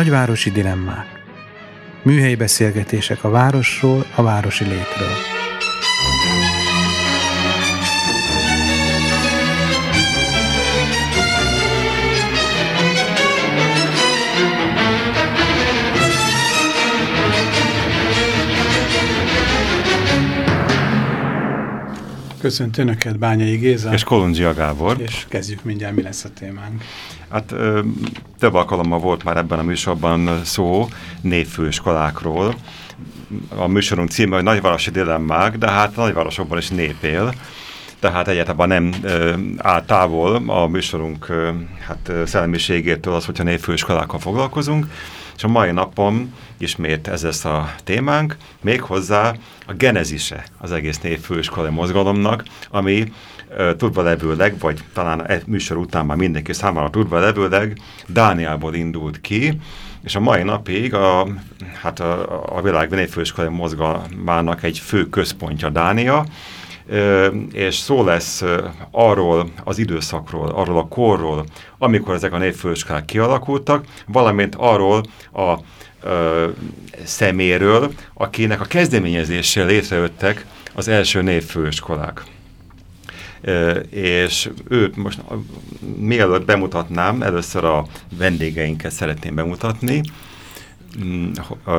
Nagyvárosi dilemmák. Műhelyi beszélgetések a városról, a városi létről. Köszöntöm Önöket, Bányai Géza. És Kolundzsia Gábor. És kezdjük mindjárt, mi lesz a témánk. Hát több alkalommal volt már ebben a műsorban szó névfőiskolákról. A műsorunk címe, hogy Nagyvárosi dilemmák, de hát nagyvárosokban is nép él. Tehát egyáltalán nem ö, áll távol a műsorunk ö, hát, szellemiségétől az, hogyha névfőiskolákkal foglalkozunk. És a mai napon ismét ez lesz a témánk, méghozzá a genezise az egész névfőiskolai mozgalomnak, ami tudva levőleg, vagy talán egy műsor után már mindenki számára tudva levőleg Dániából indult ki, és a mai napig a, hát a, a világ névfőiskolai mozgalmának egy fő központja Dánia, és szó lesz arról az időszakról, arról a korról, amikor ezek a névfőiskolák kialakultak, valamint arról a ö, szeméről, akinek a kezdeményezéssel létrejöttek az első névfőiskolák. És őt most mielőtt bemutatnám, először a vendégeinket szeretném bemutatni. Mm,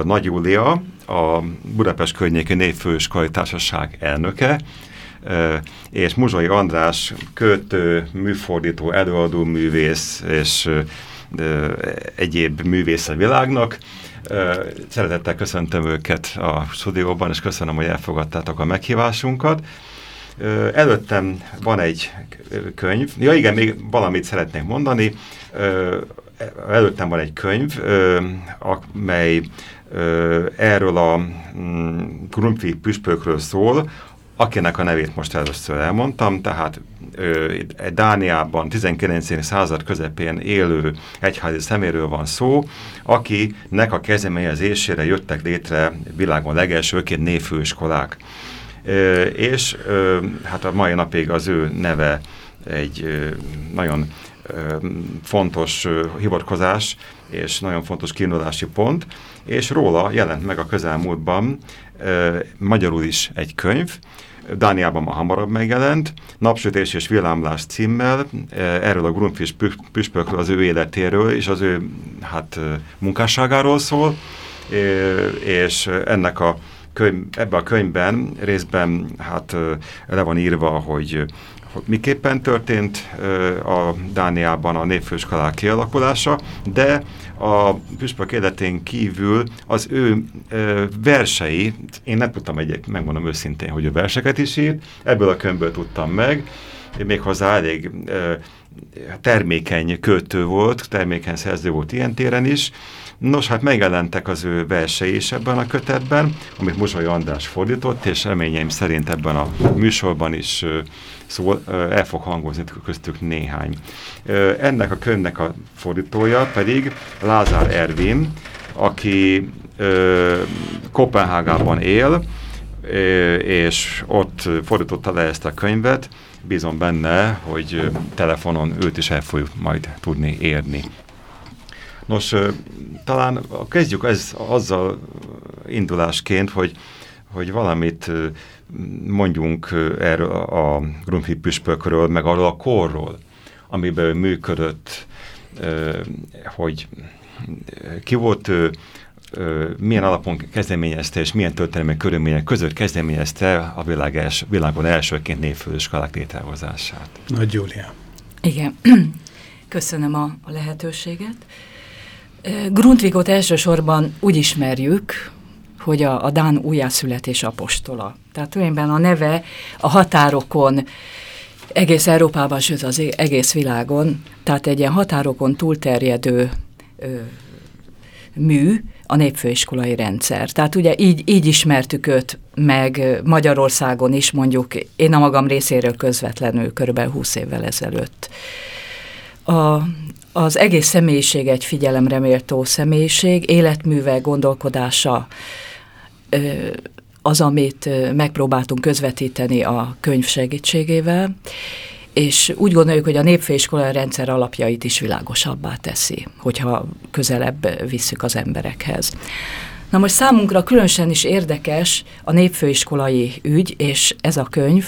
Nagy Júlia, a Budapest környéki névfőiskolai társaság elnöke, és Muzsai András költő, műfordító, előadó művész és egyéb művész a világnak. Szeretettel köszöntöm őket a stúdióban, és köszönöm, hogy elfogadtátok a meghívásunkat. Előttem van egy könyv, ja igen, még valamit szeretnék mondani. Előttem van egy könyv, amely erről a mm, Grumpfi püspökről szól, akinek a nevét most először elmondtam, tehát ö, Dániában 19. század közepén élő egyházi szeméről van szó, akinek a kezdeményezésére jöttek létre világon legelsőként névfőiskolák. És hát a mai napig az ő neve egy nagyon fontos hivatkozás és nagyon fontos kiindulási pont, és róla jelent meg a közelmúltban magyarul is egy könyv, Dániában ma hamarabb megjelent, Napsütés és villámlás címmel, erről a Grunfish püspökről, az ő életéről és az ő hát, munkásságáról szól, és ennek a könyv, ebben a könyvben részben hát le van írva, hogy miképpen történt a Dániában a népfőskalák kialakulása, de a püspök életén kívül az ő versei, én nem tudtam egyek, megmondom őszintén, hogy ő verseket is írt, ebből a könyvből tudtam meg, méghozzá elég termékeny költő volt, termékeny szerző volt ilyen téren is, Nos, hát megjelentek az ő versei is ebben a kötetben, amit Muzsai András fordított, és reményeim szerint ebben a műsorban is szól, el fog hangozni köztük néhány. Ennek a könyvnek a fordítója pedig Lázár Ervin, aki Kopenhágában él, és ott fordította le ezt a könyvet, bízom benne, hogy telefonon őt is el fogjuk majd tudni érni. Nos, talán kezdjük ez, azzal indulásként, hogy, hogy valamit mondjunk erről a Grunfeld püspökről, meg arról a korról, amiben működött, hogy ki volt ő, milyen alapon kezdeményezte, és milyen történelmi körülmények között kezdeményezte a világ els, világon elsőként névfőiskolák létrehozását. Nagy Júlia. Igen, köszönöm a, a lehetőséget. Grundvigot elsősorban úgy ismerjük, hogy a, a Dán újjászületés apostola. Tehát tulajdonképpen a neve a határokon, egész Európában, sőt az egész világon, tehát egy ilyen határokon túlterjedő ö, mű, a népfőiskolai rendszer. Tehát ugye így, így ismertük őt meg Magyarországon is, mondjuk én a magam részéről közvetlenül körülbelül 20 évvel ezelőtt. A, az egész személyiség egy figyelemre méltó személyiség, életműve, gondolkodása az, amit megpróbáltunk közvetíteni a könyv segítségével, és úgy gondoljuk, hogy a népfőiskola rendszer alapjait is világosabbá teszi, hogyha közelebb visszük az emberekhez. Na most számunkra különösen is érdekes a népfőiskolai ügy, és ez a könyv,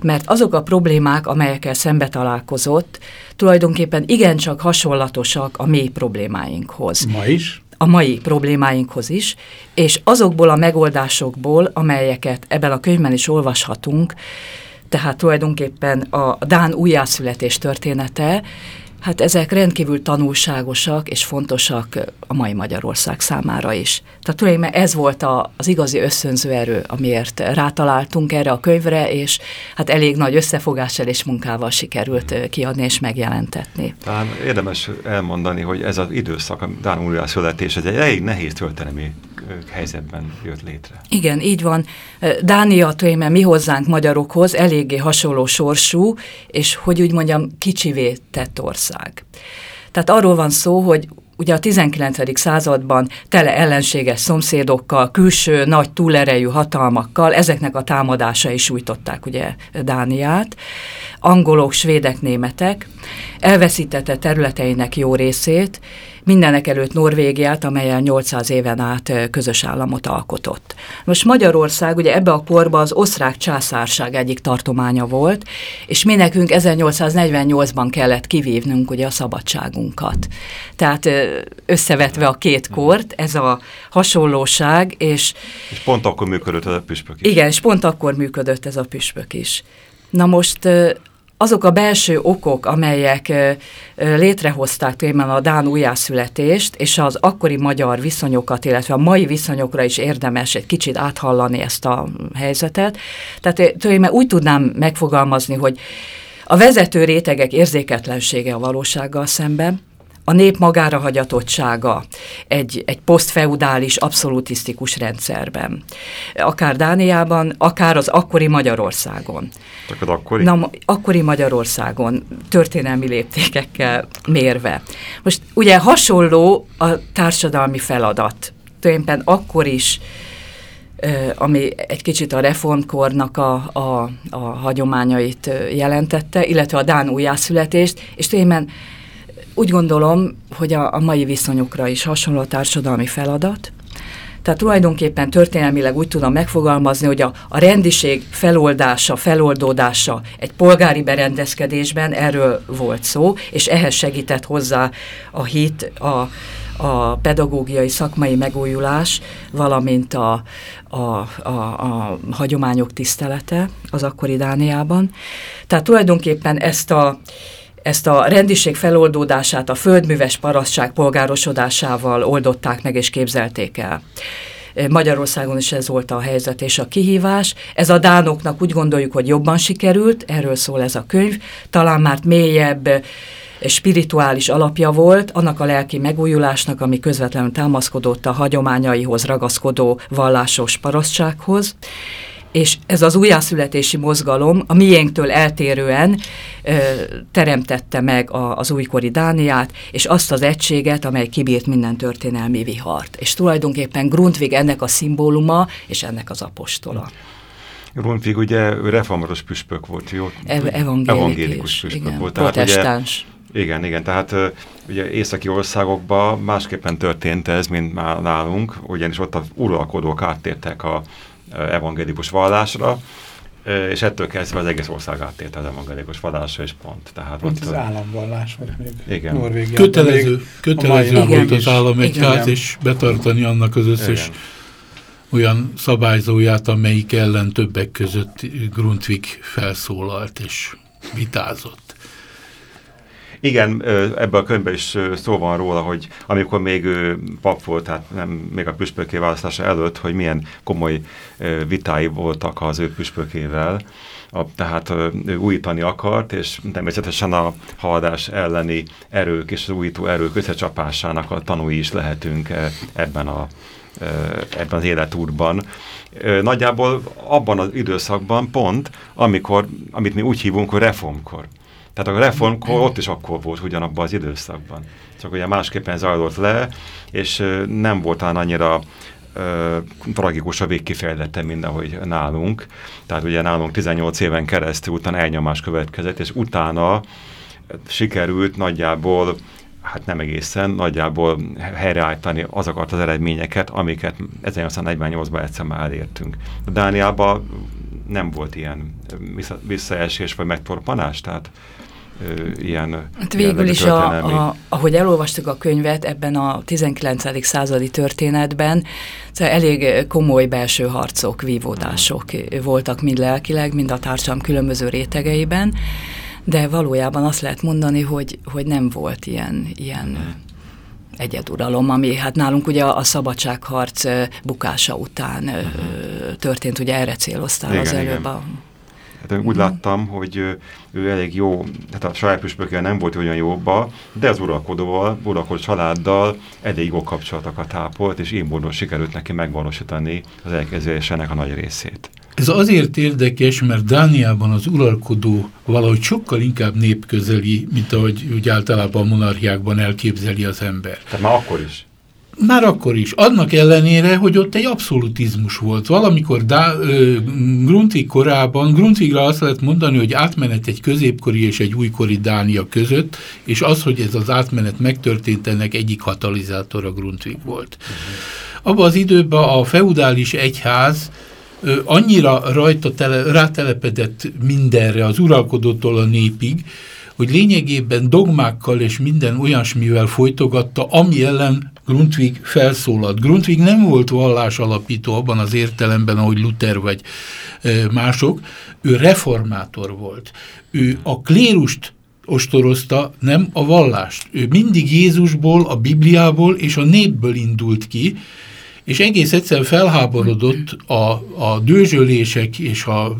mert azok a problémák, amelyekkel szembe találkozott, tulajdonképpen igencsak hasonlatosak a mély problémáinkhoz. Ma is? A mai problémáinkhoz is, és azokból a megoldásokból, amelyeket ebben a könyvben is olvashatunk, tehát tulajdonképpen a Dán újjászületés története, Hát ezek rendkívül tanulságosak és fontosak a mai Magyarország számára is. Tehát tulajdonképpen ez volt a, az igazi összönző erő, amiért rátaláltunk erre a könyvre, és hát elég nagy összefogással és munkával sikerült kiadni és megjelentetni. Talán érdemes elmondani, hogy ez az időszak, a Dán újra születés, ez egy elég nehéz történelmi helyzetben jött létre. Igen, így van. Dánia, tőle mi hozzánk magyarokhoz eléggé hasonló sorsú, és hogy úgy mondjam, kicsivé tett ország. Tehát arról van szó, hogy ugye a 19. században tele ellenséges szomszédokkal, külső nagy túlerejű hatalmakkal, ezeknek a támadásai sújtották ugye Dániát, angolok, svédek, németek, elveszítette területeinek jó részét, mindenek előtt Norvégiát, amelyel 800 éven át közös államot alkotott. Most Magyarország ugye ebbe a korba az osztrák császárság egyik tartománya volt, és mi nekünk 1848-ban kellett kivívnunk ugye a szabadságunkat. Tehát összevetve a két kort, ez a hasonlóság, és... És pont akkor működött ez a püspök is. Igen, és pont akkor működött ez a püspök is. Na most azok a belső okok, amelyek létrehozták tényleg a Dán újjászületést, és az akkori magyar viszonyokat, illetve a mai viszonyokra is érdemes egy kicsit áthallani ezt a helyzetet. Tehát tulajdonképpen úgy tudnám megfogalmazni, hogy a vezető rétegek érzéketlensége a valósággal szemben, a nép magára hagyatottsága egy, egy posztfeudális, abszolutisztikus rendszerben. Akár Dániában, akár az akkori Magyarországon. Az akkori? Na, akkori Magyarországon történelmi léptékekkel mérve. Most ugye hasonló a társadalmi feladat. Tulajdonképpen akkor is ami egy kicsit a reformkornak a, a, a hagyományait jelentette, illetve a Dán újjászületést, és tényleg úgy gondolom, hogy a, a mai viszonyokra is hasonló a társadalmi feladat. Tehát tulajdonképpen történelmileg úgy tudom megfogalmazni, hogy a, a rendiség feloldása, feloldódása egy polgári berendezkedésben erről volt szó, és ehhez segített hozzá a hit, a, a pedagógiai szakmai megújulás, valamint a, a, a, a hagyományok tisztelete az akkori Dániában. Tehát tulajdonképpen ezt a ezt a rendiség feloldódását a földműves parasztság polgárosodásával oldották meg és képzelték el. Magyarországon is ez volt a helyzet és a kihívás. Ez a dánoknak úgy gondoljuk, hogy jobban sikerült, erről szól ez a könyv, talán már mélyebb, spirituális alapja volt annak a lelki megújulásnak, ami közvetlenül támaszkodott a hagyományaihoz ragaszkodó vallásos parasztsághoz és ez az újjászületési mozgalom a miénktől eltérően ö, teremtette meg a, az újkori Dániát, és azt az egységet, amely kibírt minden történelmi vihart. És tulajdonképpen Grundtvig ennek a szimbóluma, és ennek az apostola. Grundtvig ugye reformatos püspök volt, jó? Ev evangélikus, evangélikus püspök igen, volt. Tehát protestáns. Ugye, igen, igen, tehát ugye északi országokban másképpen történt ez, mint már nálunk, ugyanis ott az uralkodók áttértek a evangélikus vallásra, és ettől kezdve az egész ország áttért az evangélikus vallásra, és pont. Tehát pont az államvallás, vagy még Igen. Norvégiában. Kötelező, kötelező volt az államegyház, és betartani annak az összes Igen. olyan szabályzóját, amelyik ellen többek között Grundtvig felszólalt és vitázott. Igen, ebben a könyvben is szó van róla, hogy amikor még pap volt, tehát nem még a püspöké választása előtt, hogy milyen komoly vitái voltak az ő püspökével, a, tehát ő újítani akart, és természetesen a haladás elleni erők és az újító erők összecsapásának a tanúi is lehetünk ebben, a, ebben az életúrban. Nagyjából abban az időszakban pont, amikor, amit mi úgy hívunk, hogy reformkor. Tehát a reformkor ott is akkor volt ugyanabban az időszakban. Csak ugye másképpen zajlott le, és nem volt annyira ö, tragikus a végkifejlete, mint ahogy nálunk. Tehát ugye nálunk 18 éven keresztül utána elnyomás következett, és utána sikerült nagyjából hát nem egészen, nagyjából helyreállítani azokat az eredményeket, amiket 1848-ban egyszer már elértünk. Dániában nem volt ilyen visszaesés vagy megtorpanás, tehát ilyen hát végül is, a, a, ahogy elolvastuk a könyvet ebben a 19. századi történetben, szóval elég komoly belső harcok, vívódások voltak mind lelkileg, mind a társadalom különböző rétegeiben, de valójában azt lehet mondani, hogy, hogy nem volt ilyen, ilyen egyeduralom, ami hát nálunk ugye a szabadságharc bukása után történt, ugye erre céloztál igen, az előbb igen. a Hát úgy láttam, hogy ő elég jó, hát a saját püspökkel nem volt olyan jóba, de az uralkodóval, uralkodó családdal elég jó kapcsolatokat ápolt, és én módon sikerült neki megvalósítani az elkezdésének a nagy részét. Ez azért érdekes, mert Dániában az uralkodó valahogy sokkal inkább népközeli, mint ahogy úgy általában a monarchiákban elképzeli az ember. Tehát már akkor is? Már akkor is. Annak ellenére, hogy ott egy abszolutizmus volt. Valamikor Dá, ö, Grundtvig korában, Grundtvigra azt lehet mondani, hogy átmenet egy középkori és egy újkori Dánia között, és az, hogy ez az átmenet megtörtént, ennek egyik katalizátora Grundtvig volt. Uh -huh. Abban az időben a feudális egyház ö, annyira rajta tele, rátelepedett mindenre, az uralkodótól a népig, hogy lényegében dogmákkal és minden olyasmivel folytogatta, ami ellen Grundtvig felszólalt. Grundtvig nem volt vallás alapító abban az értelemben, ahogy Luther vagy mások, ő reformátor volt. Ő a klérust ostorozta, nem a vallást. Ő mindig Jézusból, a Bibliából és a népből indult ki, és egész egyszerűen felháborodott a, a dőzsölések és a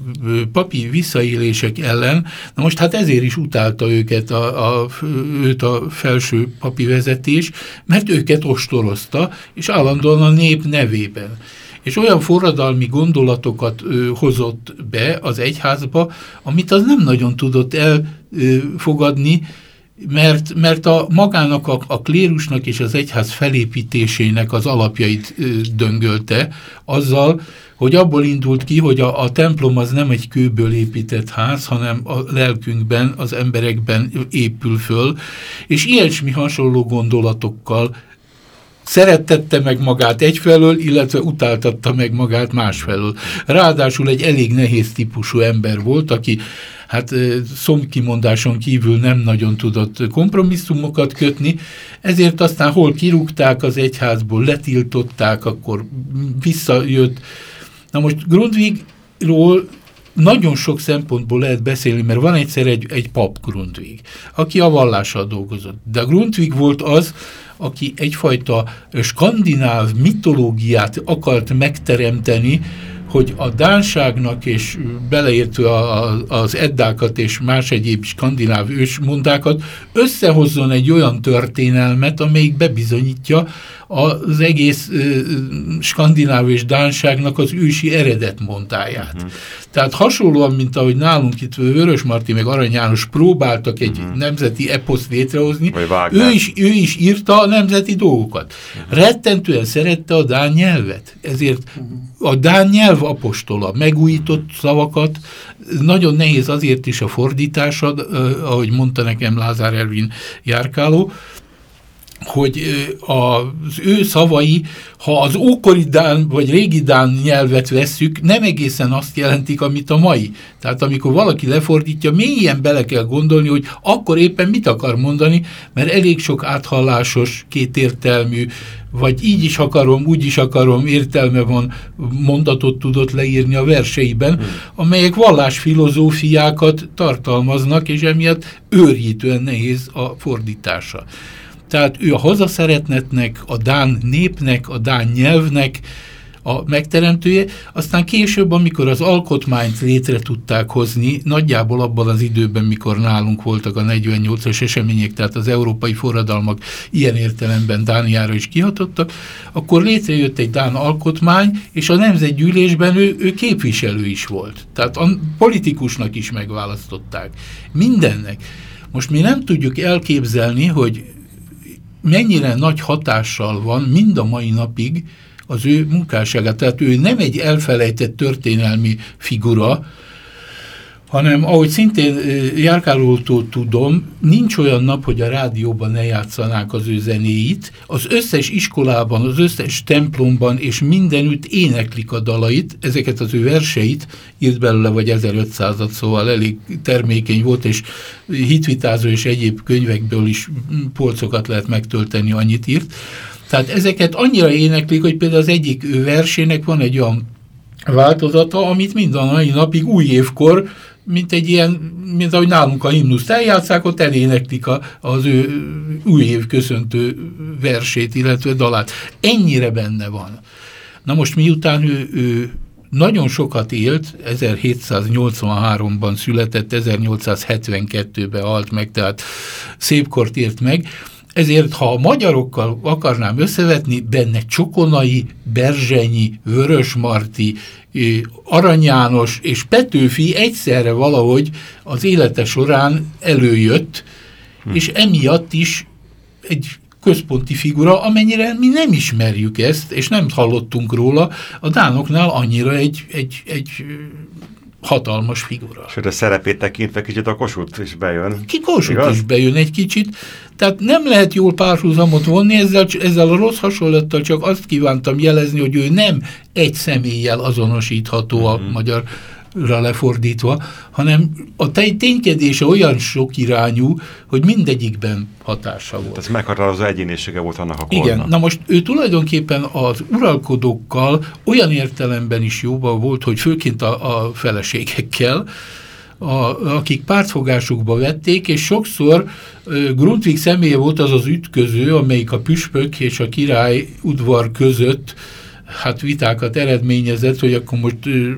papi visszaélések ellen. Na most hát ezért is utálta őket a, a, őt a felső papi vezetés, mert őket ostorozta, és állandóan a nép nevében és olyan forradalmi gondolatokat ö, hozott be az egyházba, amit az nem nagyon tudott elfogadni, mert, mert a magának, a, a klérusnak és az egyház felépítésének az alapjait döngölte, azzal, hogy abból indult ki, hogy a, a templom az nem egy kőből épített ház, hanem a lelkünkben, az emberekben épül föl, és ilyesmi hasonló gondolatokkal szerettette meg magát egyfelől, illetve utáltatta meg magát másfelől. Ráadásul egy elég nehéz típusú ember volt, aki hát szomkimondáson kívül nem nagyon tudott kompromisszumokat kötni, ezért aztán hol kirúgták az egyházból, letiltották, akkor visszajött. Na most Grundtvigról nagyon sok szempontból lehet beszélni, mert van egyszer egy, egy pap Grundtvig, aki a vallással dolgozott. De Grundtvig volt az, aki egyfajta skandináv mitológiát akart megteremteni, hogy a dánságnak és beleértve az eddákat és más egyéb skandináv ősmondákat összehozzon egy olyan történelmet, amelyik bebizonyítja az egész uh, skandináv és dánságnak az ősi eredetmondáját. Uh mhm. -huh. Tehát hasonlóan, mint ahogy nálunk itt Vörös Marti meg Arany János próbáltak egy uh mhm. -huh. nemzeti eposzt létrehozni, ő is, ő is írta a nemzeti dolgokat. Uh mhm. -huh. Rettentően szerette a dán nyelvet, ezért uh -huh. a dán nyelv apostola megújított szavakat, nagyon nehéz azért is a fordítása, uh, ahogy mondta nekem Lázár Ervin járkáló, hogy az ő szavai, ha az ókori Dán vagy régi Dán nyelvet vesszük, nem egészen azt jelentik, amit a mai. Tehát amikor valaki lefordítja, mélyen bele kell gondolni, hogy akkor éppen mit akar mondani, mert elég sok áthallásos, kétértelmű, vagy így is akarom, úgy is akarom, értelme van, mondatot tudott leírni a verseiben, hmm. amelyek vallásfilozófiákat tartalmaznak, és emiatt őrjítően nehéz a fordítása. Tehát ő a hazaszeretnetnek, a Dán népnek, a Dán nyelvnek a megteremtője, aztán később, amikor az alkotmányt létre tudták hozni, nagyjából abban az időben, mikor nálunk voltak a 48-as események, tehát az európai forradalmak ilyen értelemben Dániára is kihatottak, akkor létrejött egy Dán alkotmány, és a nemzetgyűlésben ő, ő képviselő is volt. Tehát a politikusnak is megválasztották. Mindennek. Most mi nem tudjuk elképzelni, hogy mennyire nagy hatással van mind a mai napig az ő munkásságát. Tehát ő nem egy elfelejtett történelmi figura, hanem ahogy szintén Járkálótól tudom, nincs olyan nap, hogy a rádióban ne játszanák az ő zenéit. Az összes iskolában, az összes templomban és mindenütt éneklik a dalait, ezeket az ő verseit írt belőle vagy 1500-at, szóval elég termékeny volt, és hitvitázó és egyéb könyvekből is polcokat lehet megtölteni, annyit írt. Tehát ezeket annyira éneklik, hogy például az egyik versének van egy olyan változata, amit minden mai napig új évkor mint egy ilyen, mint ahogy nálunk a himnuszt eljátszák, ott eléneklik a, az ő új év köszöntő versét, illetve dalát. Ennyire benne van. Na most miután ő, ő nagyon sokat élt, 1783-ban született, 1872-ben halt meg, tehát szépkort ért meg, ezért, ha a magyarokkal akarnám összevetni, benne Csokonai, Berzsenyi, Vörösmarty, Arany János és Petőfi egyszerre valahogy az élete során előjött, hm. és emiatt is egy központi figura, amennyire mi nem ismerjük ezt, és nem hallottunk róla, a dánoknál annyira egy, egy, egy hatalmas figura. Sőt, a szerepét tekintve kicsit a Kossuth is bejön. Ki Kossuth is bejön egy kicsit. Tehát nem lehet jól párhuzamot vonni, ezzel, ezzel a rossz hasonlattal csak azt kívántam jelezni, hogy ő nem egy személlyel azonosítható a mm -hmm. magyar ra lefordítva, hanem a ténykedése olyan sok irányú, hogy mindegyikben hatása volt. Ez meghatározó egyénisége volt annak a kornak. Igen, na most ő tulajdonképpen az uralkodókkal olyan értelemben is jóban volt, hogy főként a, a feleségekkel, a, akik pártfogásukba vették, és sokszor uh, Grundtvig személye volt az az ütköző, amelyik a püspök és a király udvar között hát vitákat eredményezett, hogy akkor most uh,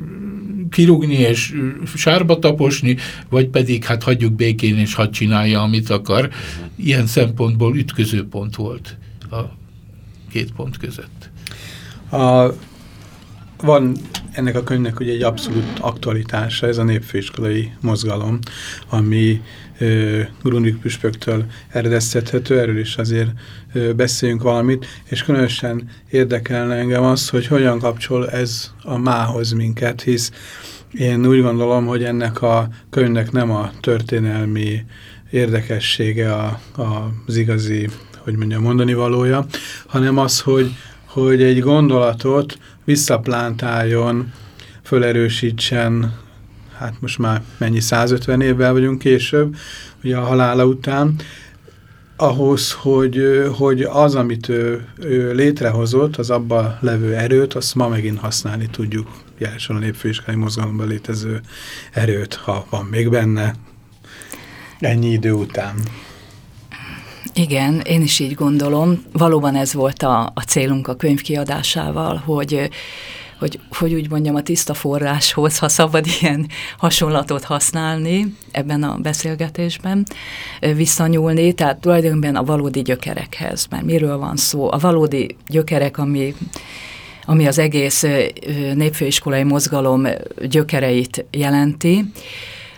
kirúgni és sárba taposni, vagy pedig hát hagyjuk békén és hadd csinálja, amit akar. Ilyen szempontból ütköző pont volt a két pont között. A, van ennek a könyvnek ugye egy abszolút aktualitása, ez a népfőiskolai mozgalom, ami Grundig püspöktől eredeztethető, erről is azért beszéljünk valamit, és különösen érdekelne engem az, hogy hogyan kapcsol ez a mához minket, hisz én úgy gondolom, hogy ennek a könyvnek nem a történelmi érdekessége a, a, az igazi, hogy mondjam, mondani valója, hanem az, hogy, hogy egy gondolatot visszaplántáljon, fölerősítsen, hát most már mennyi 150 évvel vagyunk később, ugye a halála után, ahhoz, hogy, hogy az, amit ő, ő létrehozott, az abban levő erőt, azt ma megint használni tudjuk jelesen a népfőiskolai mozgalomban létező erőt, ha van még benne ennyi idő után. Igen, én is így gondolom. Valóban ez volt a, a célunk a könyv kiadásával, hogy hogy, hogy úgy mondjam, a tiszta forráshoz, ha szabad ilyen hasonlatot használni ebben a beszélgetésben, visszanyúlni, tehát tulajdonképpen a valódi gyökerekhez, mert miről van szó? A valódi gyökerek, ami ami az egész népfőiskolai mozgalom gyökereit jelenti,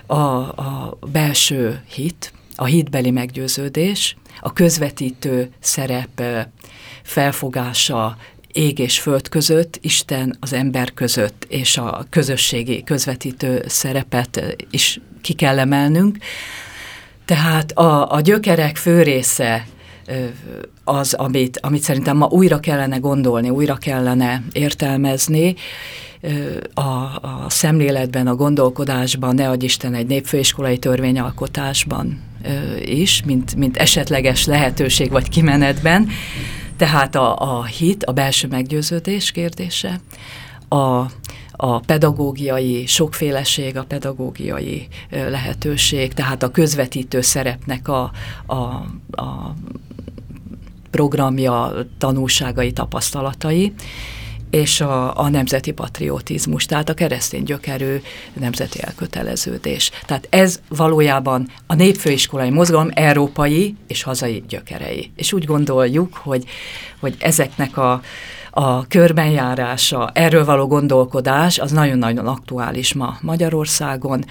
a, a belső hit, a hitbeli meggyőződés, a közvetítő szerep felfogása ég és föld között, Isten az ember között, és a közösségi közvetítő szerepet is ki kell emelnünk. Tehát a, a gyökerek fő része az, amit, amit szerintem ma újra kellene gondolni, újra kellene értelmezni, a, a szemléletben, a gondolkodásban, ne adj Isten egy népfőiskolai törvényalkotásban is, mint, mint esetleges lehetőség vagy kimenetben. Tehát a, a hit, a belső meggyőződés kérdése, a, a pedagógiai sokféleség, a pedagógiai lehetőség, tehát a közvetítő szerepnek a, a, a programja, tanulságai, tapasztalatai, és a, a nemzeti patriotizmus, tehát a keresztény gyökerű nemzeti elköteleződés. Tehát ez valójában a népfőiskolai mozgalom európai és hazai gyökerei. És úgy gondoljuk, hogy, hogy ezeknek a, a körbenjárása, erről való gondolkodás, az nagyon-nagyon aktuális ma Magyarországon,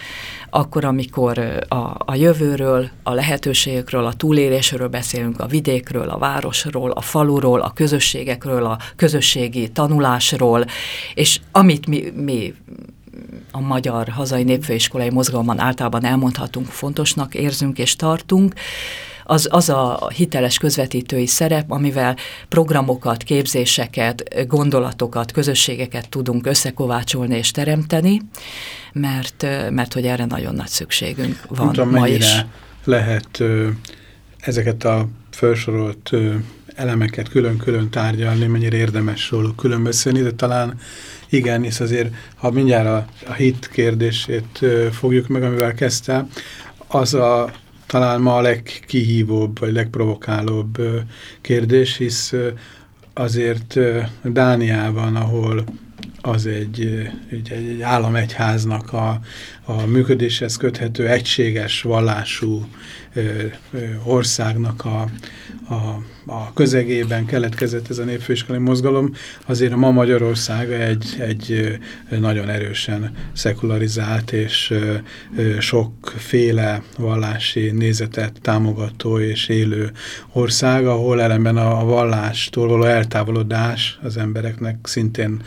akkor, amikor a, a jövőről, a lehetőségekről, a túlélésről beszélünk, a vidékről, a városról, a faluról, a közösségekről, a közösségi tanulásról, és amit mi, mi a magyar hazai népfőiskolai mozgalomban általában elmondhatunk, fontosnak érzünk és tartunk, az, az a hiteles közvetítői szerep, amivel programokat, képzéseket, gondolatokat, közösségeket tudunk összekovácsolni és teremteni, mert, mert hogy erre nagyon nagy szükségünk van tudom, ma is. lehet ezeket a felsorolt elemeket külön-külön tárgyalni, mennyire érdemes róluk külön beszélni, de talán igen, és azért, ha mindjárt a, a hit kérdését fogjuk meg, amivel kezdte, az a talán ma a legkihívóbb, vagy legprovokálóbb kérdés, hisz azért Dániában, ahol az egy, egy, egy államegyháznak a, a működéshez köthető egységes vallású országnak a, a, a közegében keletkezett ez a népfőiskolai mozgalom, azért a ma Magyarország egy, egy nagyon erősen szekularizált és sokféle vallási nézetet támogató és élő ország, ahol ellenben a vallástól való eltávolodás az embereknek szintén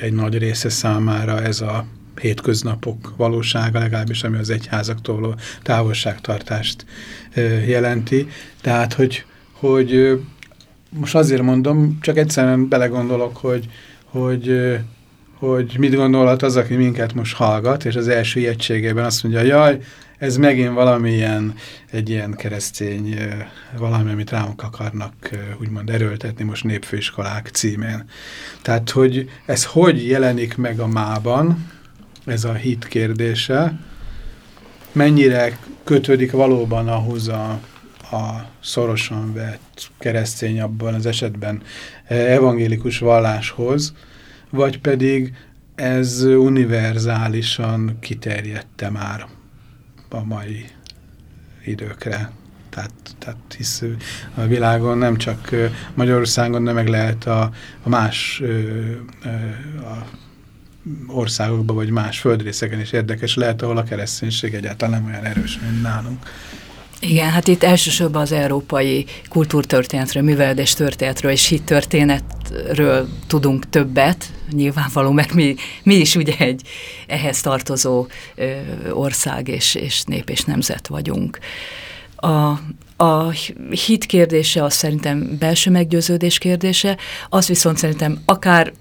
egy nagy része számára ez a hétköznapok valósága, legalábbis ami az egyházaktól távolságtartást jelenti. Tehát, hogy, hogy most azért mondom, csak egyszerűen belegondolok, hogy, hogy, hogy mit gondolhat az, aki minket most hallgat, és az első ilyetségében azt mondja, jaj, ez megint valamilyen, egy ilyen keresztény, valami, amit ránk akarnak úgymond erőltetni most népfőiskolák címén. Tehát, hogy ez hogy jelenik meg a mában, ez a hit kérdése, mennyire kötődik valóban ahhoz a, a szorosan vett keresztény abban az esetben evangélikus valláshoz, vagy pedig ez univerzálisan kiterjedte már a mai időkre. Tehát, tehát hisz a világon nem csak Magyarországon, de meg lehet a, a más a országokban, vagy más földrészeken is érdekes lehet, ahol a kereszténység egyáltalán nem olyan erős, mint nálunk. Igen, hát itt elsősorban az európai kultúrtörténetről, művelődés történetről és hittörténetről tudunk többet, nyilvánvaló, mert mi, mi is ugye egy ehhez tartozó ö, ország és, és nép és nemzet vagyunk. A, a hit kérdése az szerintem belső meggyőződés kérdése, az viszont szerintem akár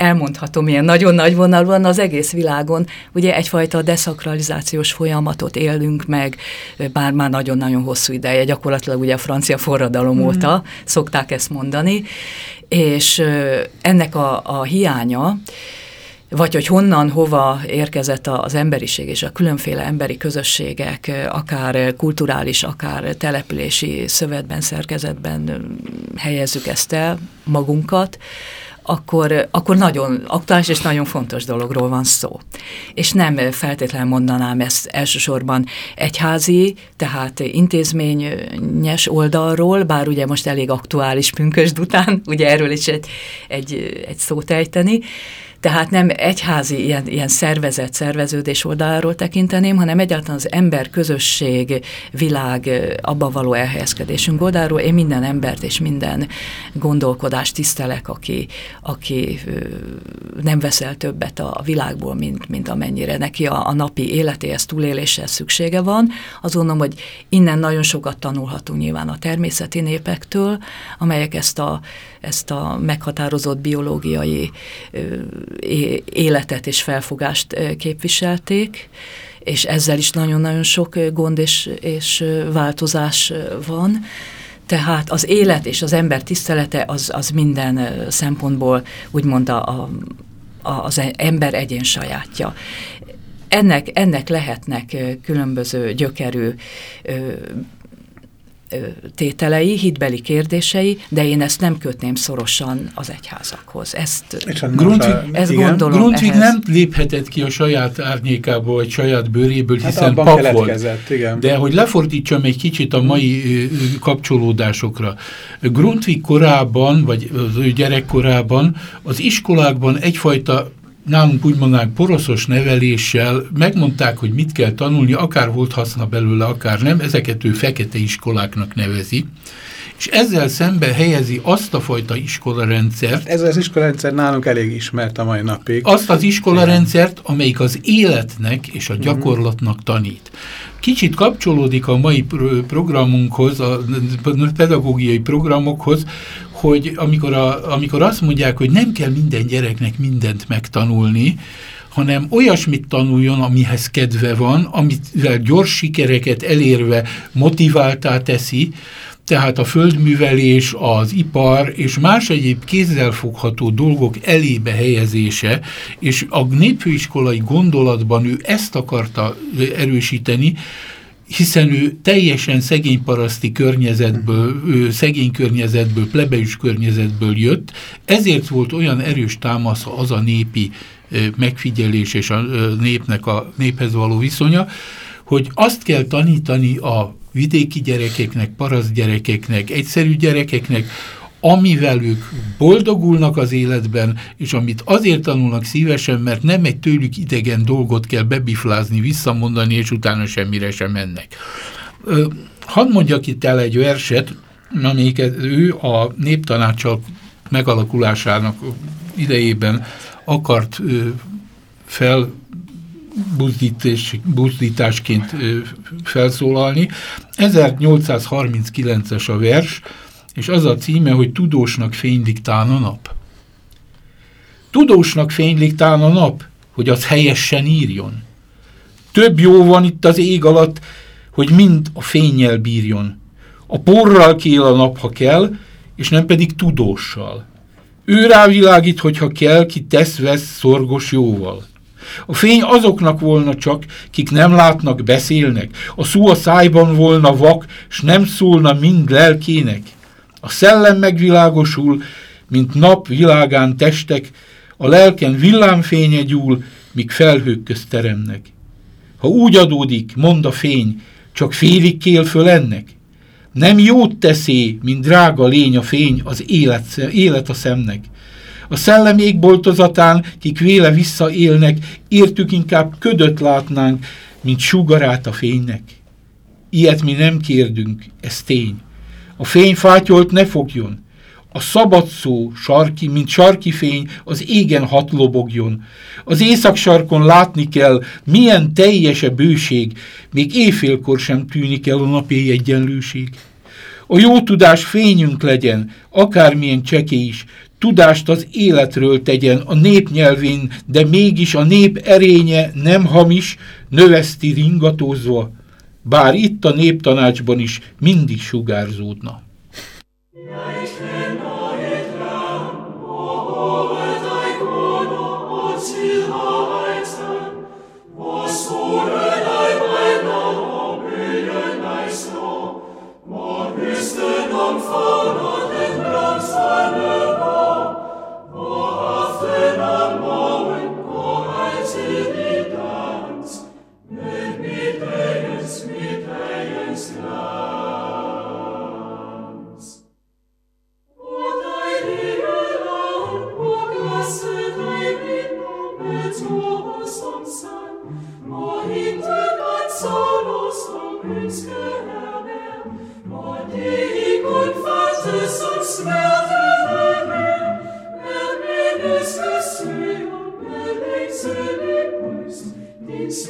elmondhatom ilyen nagyon nagy vonalban az egész világon, ugye egyfajta deszakralizációs folyamatot élünk meg, bár már nagyon-nagyon hosszú ideje, gyakorlatilag ugye a francia forradalom mm. óta szokták ezt mondani, és ennek a, a hiánya, vagy hogy honnan, hova érkezett az emberiség és a különféle emberi közösségek, akár kulturális, akár települési szövetben, szerkezetben helyezzük ezt el magunkat, akkor, akkor nagyon aktuális és nagyon fontos dologról van szó. És nem feltétlenül mondanám ezt elsősorban egyházi, tehát intézményes oldalról, bár ugye most elég aktuális pünkösd után, ugye erről is egy, egy, egy szót ejteni, tehát nem egyházi ilyen, ilyen szervezet, szerveződés oldaláról tekinteném, hanem egyáltalán az ember, közösség, világ, abba való elhelyezkedésünk oldaláról. Én minden embert és minden gondolkodást tisztelek, aki, aki nem veszel többet a világból, mint, mint amennyire neki a, a napi életéhez, túléléshez szüksége van. Azt gondolom, hogy innen nagyon sokat tanulhatunk nyilván a természeti népektől, amelyek ezt a, ezt a meghatározott biológiai életet és felfogást képviselték, és ezzel is nagyon-nagyon sok gond és, és változás van. Tehát az élet és az ember tisztelete az, az minden szempontból úgymond a, a, az ember egyén sajátja. Ennek, ennek lehetnek különböző gyökerű tételei, hitbeli kérdései, de én ezt nem kötném szorosan az egyházakhoz. Ezt, Grundtvig, ezt gondolom Grundtvig ehhez. nem léphetett ki a saját árnyékából, vagy saját bőréből, hát hiszen pap volt. Igen. De hogy lefordítsam egy kicsit a mai kapcsolódásokra. Grundtvig korában, vagy az ő gyerekkorában az iskolákban egyfajta nálunk úgy mondanánk poroszos neveléssel megmondták, hogy mit kell tanulni, akár volt haszna belőle, akár nem, ezeket ő fekete iskoláknak nevezi, és ezzel szembe helyezi azt a fajta iskolarendszert. Ez az iskolarendszer nálunk elég ismert a mai napig. Azt az iskolarendszert, amelyik az életnek és a gyakorlatnak tanít. Kicsit kapcsolódik a mai programunkhoz, a pedagógiai programokhoz, hogy amikor, a, amikor azt mondják, hogy nem kell minden gyereknek mindent megtanulni, hanem olyasmit tanuljon, amihez kedve van, amivel gyors sikereket elérve motiváltá teszi, tehát a földművelés, az ipar és más egyéb kézzelfogható dolgok elébe helyezése, és a népfőiskolai gondolatban ő ezt akarta erősíteni, hiszen ő teljesen szegény paraszti környezetből, szegény környezetből, plebeus környezetből jött, ezért volt olyan erős támasz az a népi megfigyelés és a népnek a néphez való viszonya, hogy azt kell tanítani a vidéki gyerekeknek, paraszt gyerekeknek, egyszerű gyerekeknek, amivel ők boldogulnak az életben, és amit azért tanulnak szívesen, mert nem egy tőlük idegen dolgot kell bebiflázni, visszamondani, és utána semmire sem mennek. Hadd mondjak itt el egy verset, amelyiket ő a néptanácsal megalakulásának idejében akart fel buzdításként felszólalni. 1839-es a vers, és az a címe, hogy Tudósnak fénylik tán a nap. Tudósnak fénylik tán a nap, hogy az helyesen írjon. Több jó van itt az ég alatt, hogy mind a fényjel bírjon. A porral kél a nap, ha kell, és nem pedig tudóssal. Ő rávilágít, hogyha kell, ki tesz-vesz szorgos jóval. A fény azoknak volna csak, kik nem látnak, beszélnek. A szó a szájban volna vak, s nem szólna mind lelkének. A szellem megvilágosul, mint nap világán testek, a lelken villámfénye gyúl, míg felhők közt teremnek. Ha úgy adódik, mond a fény, csak félig kél föl ennek. Nem jót teszé, mint drága lény a fény, az élet, élet a szemnek. A szellem égboltozatán, kik véle visszaélnek, értük inkább ködöt látnánk, mint sugarát a fénynek. Ilyet mi nem kérdünk, ez tény. A fény fátyolt ne fogjon, a szabad szó, sarki, mint sarki fény, az égen hat lobogjon. Az éjszaksarkon látni kell, milyen teljes a bőség, még éjfélkor sem tűnik el a napi egyenlőség. A jó tudás fényünk legyen, akármilyen cseké is, tudást az életről tegyen a nép nyelvén, de mégis a nép erénye nem hamis, növeszti ringatózva, bár itt a néptanácsban is mindig sugárzódna.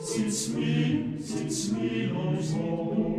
Since me, since me, I'm so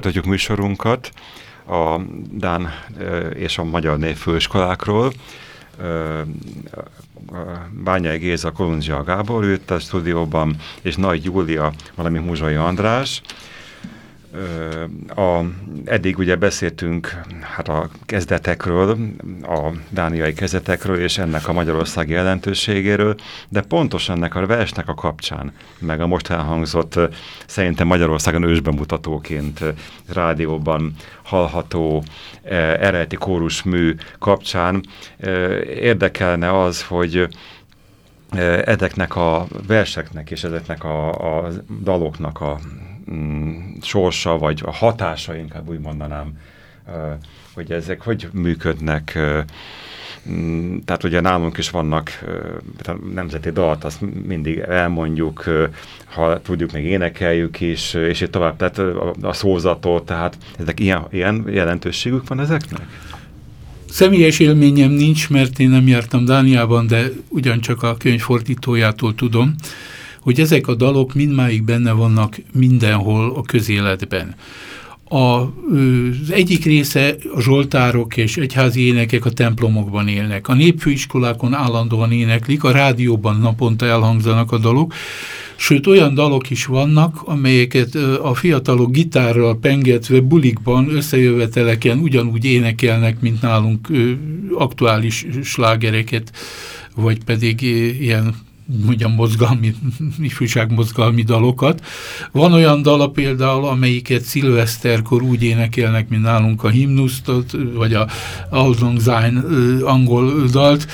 Folytatjuk műsorunkat a Dán és a Magyar Névfőiskolákról. Bányai Géza, Kolundzsia Gábor ült a stúdióban, és Nagy Júlia, valami Muzsai András. A, eddig ugye beszéltünk hát a kezdetekről, a dániai kezdetekről és ennek a magyarországi jelentőségéről, de pontosan ennek a versnek a kapcsán, meg a most elhangzott szerintem Magyarországon ősbemutatóként rádióban hallható eredeti kórusmű kapcsán érdekelne az, hogy ezeknek a verseknek és ezeknek a, a daloknak a sorsa, vagy a hatása, inkább úgy mondanám, hogy ezek hogy működnek. Mm, tehát ugye nálunk is vannak nemzeti dalt, azt mindig elmondjuk, ha tudjuk, még énekeljük is, és így tovább, tehát a szózatot, tehát ezek ilyen, ilyen jelentőségük van ezeknek? Személyes élményem nincs, mert én nem jártam Dániában, de ugyancsak a könyv fordítójától tudom, hogy ezek a dalok mindmáig benne vannak mindenhol a közéletben. A, az egyik része a zsoltárok és egyházi énekek a templomokban élnek. A népfőiskolákon állandóan éneklik, a rádióban naponta elhangzanak a dalok, sőt olyan dalok is vannak, amelyeket a fiatalok gitárral pengetve bulikban, összejöveteleken ugyanúgy énekelnek, mint nálunk aktuális slágereket, vagy pedig ilyen mondjam, mozgalmi, ifjúságmozgalmi dalokat. Van olyan dala például, amelyiket szilveszterkor úgy énekelnek, mint nálunk a himnuszt, vagy a Lang Syne angol dalt,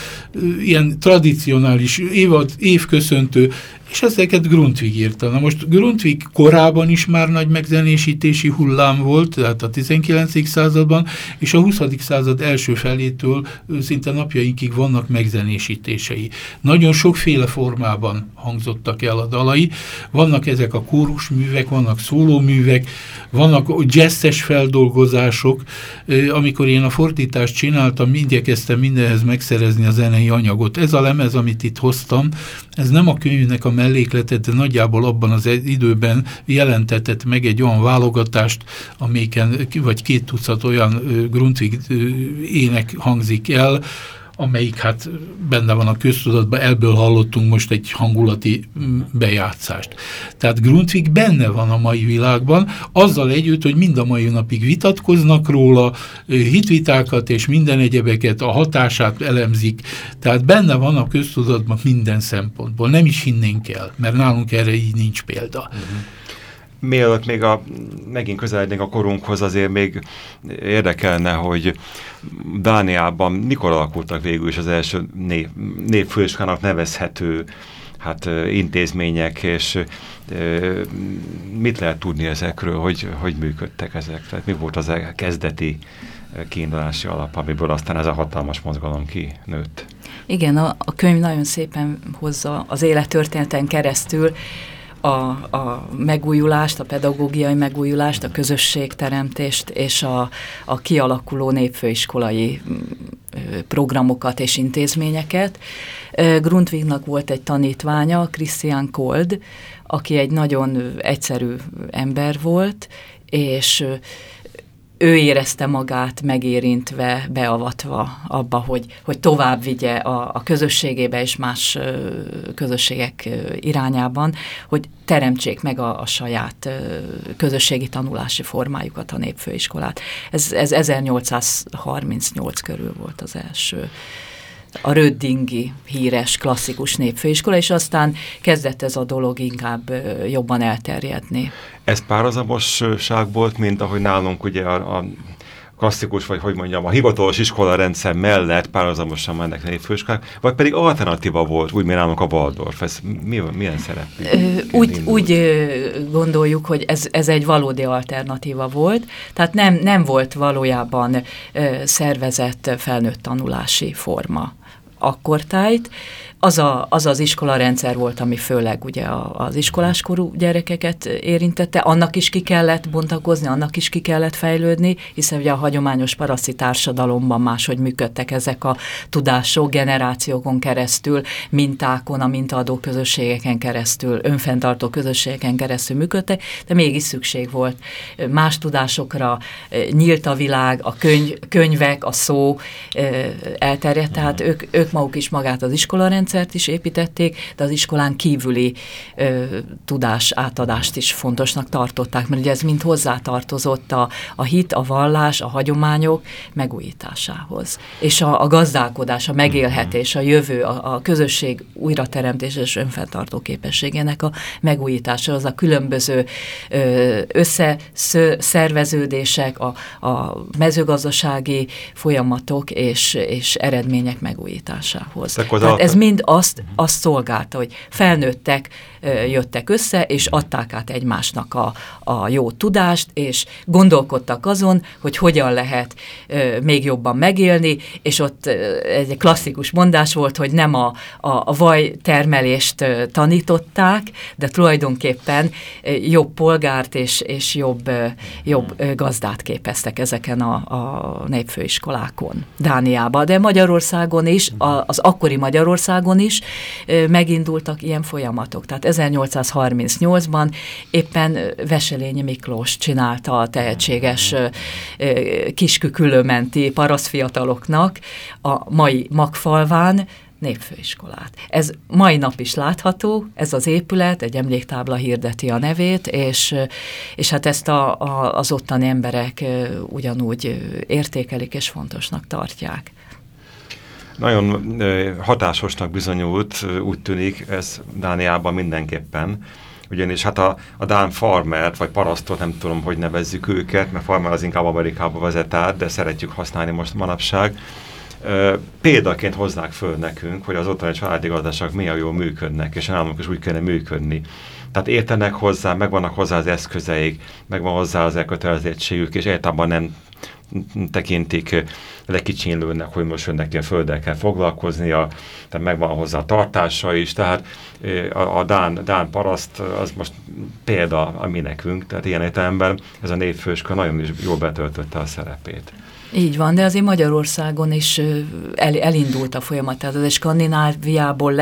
ilyen tradicionális évad, évköszöntő és ezeket Grundtvig írta. Na most Grundtvig korában is már nagy megzenésítési hullám volt, tehát a 19. században, és a 20. század első felétől szinte napjainkig vannak megzenésítései. Nagyon sokféle formában hangzottak el a dalai. Vannak ezek a kórusművek, vannak szólóművek, vannak jazzes feldolgozások. Amikor én a fordítást csináltam, igyekeztem mindenhez megszerezni a zenei anyagot. Ez a lemez, amit itt hoztam, ez nem a könyvnek a mellékletet, de nagyjából abban az időben jelentetett meg egy olyan válogatást, amelyiken vagy két tucat olyan Grundtvig ének hangzik el, amelyik hát benne van a köztudatban, ebből hallottunk most egy hangulati mm, bejátszást. Tehát Grundtvig benne van a mai világban, azzal együtt, hogy mind a mai napig vitatkoznak róla, hitvitákat és minden egyebeket, a hatását elemzik, tehát benne van a köztudatban minden szempontból. Nem is hinnénk el, mert nálunk erre így nincs példa. Uh mhm. -huh. Mielőtt még a, megint közelednénk a korunkhoz, azért még érdekelne, hogy Dániában mikor alakultak végül is az első név, névfőiskának nevezhető hát intézmények, és mit lehet tudni ezekről, hogy, hogy működtek ezek? Tehát mi volt az e- kezdeti kiindulási alap, amiből aztán ez a hatalmas mozgalom kinőtt? Igen, a, a könyv nagyon szépen hozza az élettörténeten keresztül a, a megújulást, a pedagógiai megújulást, a közösségteremtést és a, a kialakuló népfőiskolai programokat és intézményeket. Grundtvignak volt egy tanítványa, Christian Kold, aki egy nagyon egyszerű ember volt, és ő érezte magát megérintve, beavatva abba, hogy, hogy tovább vigye a, a közösségébe és más közösségek irányában, hogy teremtsék meg a, a saját közösségi tanulási formájukat a népfőiskolát. Ez, ez 1838 körül volt az első a Röddingi híres klasszikus népfőiskola, és aztán kezdett ez a dolog inkább jobban elterjedni. Ez párhuzamosság volt, mint ahogy nálunk ugye a, a klasszikus, vagy hogy mondjam, a hivatalos iskola rendszer mellett párhuzamosan mennek népfőiskolák, vagy pedig alternatíva volt, úgy nálunk a Waldorf. Ez mi, milyen szerep? Úgy, úgy gondoljuk, hogy ez, ez egy valódi alternatíva volt, tehát nem, nem volt valójában szervezett felnőtt tanulási forma akkortájt. Az, a, az az iskolarendszer volt, ami főleg ugye az iskoláskorú gyerekeket érintette, annak is ki kellett bontakozni, annak is ki kellett fejlődni, hiszen ugye a hagyományos paraszti társadalomban máshogy működtek ezek a tudások generációkon keresztül, mintákon, a mintaadó közösségeken keresztül, önfenntartó közösségeken keresztül működtek, de mégis szükség volt más tudásokra, nyílt a világ, a könyv, könyvek, a szó elterjedt, tehát ők, ők maguk is magát az iskolarendszert is építették, de az iskolán kívüli ö, tudás átadást is fontosnak tartották, mert ugye ez mind hozzátartozott a, a hit, a vallás, a hagyományok megújításához. És a, a gazdálkodás, a megélhetés, a jövő, a, a közösség újrateremtés és önfenntartó képességének a megújítása, az a különböző ö, összeszerveződések, a, a mezőgazdasági folyamatok és, és eredmények megújításához. Tehát ez mind azt, azt szolgálta, hogy felnőttek jöttek össze, és adták át egymásnak a, a jó tudást, és gondolkodtak azon, hogy hogyan lehet még jobban megélni, és ott egy klasszikus mondás volt, hogy nem a, a, a vajtermelést tanították, de tulajdonképpen jobb polgárt és, és jobb, jobb gazdát képeztek ezeken a, a népfőiskolákon. Dániában, de Magyarországon is, az akkori Magyarországon is megindultak ilyen folyamatok. Tehát 1838-ban éppen Veselényi Miklós csinálta a tehetséges kiskükülőmenti paraszfiataloknak a mai Magfalván népfőiskolát. Ez mai nap is látható, ez az épület, egy emléktábla hirdeti a nevét, és, és hát ezt a, a, az ottani emberek ugyanúgy értékelik és fontosnak tartják. Nagyon hatásosnak bizonyult, úgy tűnik, ez Dániában mindenképpen, ugyanis hát a, a Dán farmert, vagy parasztot, nem tudom, hogy nevezzük őket, mert farmer az inkább Amerikába vezet át, de szeretjük használni most manapság. Példaként hoznák föl nekünk, hogy az ottani családi gazdaságok milyen jól működnek, és nálunk is úgy kellene működni. Tehát értenek hozzá, megvannak hozzá az eszközeik, megvan hozzá az elkötelezettségük, és egyáltalán nem tekintik lekicsinlőnek, hogy most önnek a földdel kell foglalkoznia, tehát megvan hozzá a tartása is, tehát a, a Dán, Dán paraszt az most példa a mi nekünk, tehát ilyen értelemben ez a névfőska nagyon is jól betöltötte a szerepét. Így van, de azért Magyarországon is el, elindult a folyamat, tehát az Skandináviából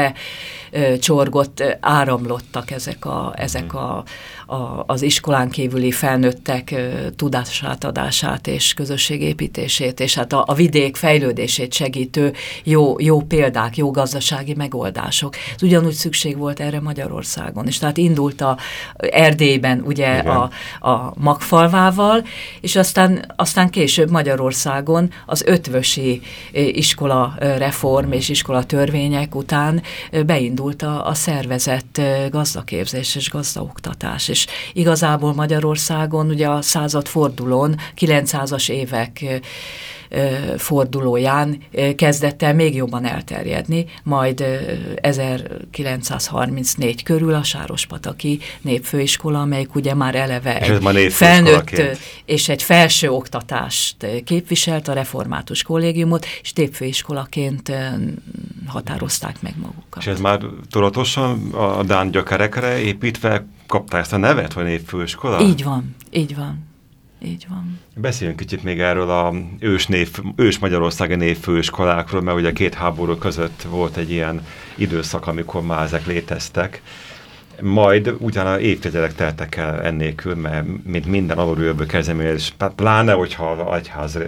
lecsorgott, áramlottak ezek, a, ezek a, a, az iskolán kívüli felnőttek tudásátadását és közösségépítését, és hát a, a vidék fejlődését segítő jó, jó példák, jó gazdasági megoldások. Ez ugyanúgy szükség volt erre Magyarországon, és tehát indult a Erdélyben ugye a, a Magfalvával, és aztán, aztán később Magyarországon az ötvösi iskola reform és iskola törvények után beindult elindult a, a szervezett gazdaképzés és gazdaoktatás, és igazából Magyarországon ugye a századfordulón, 900-as évek fordulóján kezdett el még jobban elterjedni, majd 1934 körül a Sárospataki Népfőiskola, amelyik ugye már eleve és egy felnőtt és egy felső oktatást képviselt, a református kollégiumot, és népfőiskolaként határozták meg magukat. És ez már tudatosan a Dán gyökerekre építve kapta ezt a nevet, hogy népfőiskola? Így van, így van. Így van. Beszéljünk kicsit még erről a ős, név, ős Magyarországi névfőiskolákról, mert ugye két háború között volt egy ilyen időszak, amikor már ezek léteztek. Majd utána évtizedek teltek el ennélkül, mert mint minden alulülbő kezdeményezés, pláne, hogyha az egyház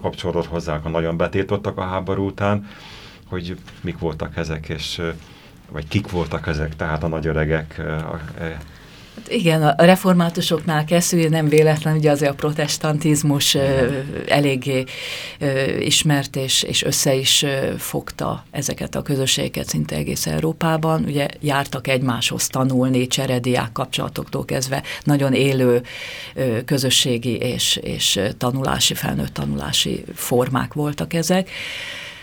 kapcsolódott hozzá, akkor nagyon betiltottak a háború után, hogy mik voltak ezek, és vagy kik voltak ezek, tehát a nagyöregek, Hát igen, a reformátusoknál kezdő, nem véletlen, ugye azért a protestantizmus ö, eléggé ismert és, és össze is ö, fogta ezeket a közösségeket szinte egész Európában. Ugye jártak egymáshoz tanulni, cserediák kapcsolatoktól kezdve nagyon élő közösségi és, és tanulási, felnőtt tanulási formák voltak ezek.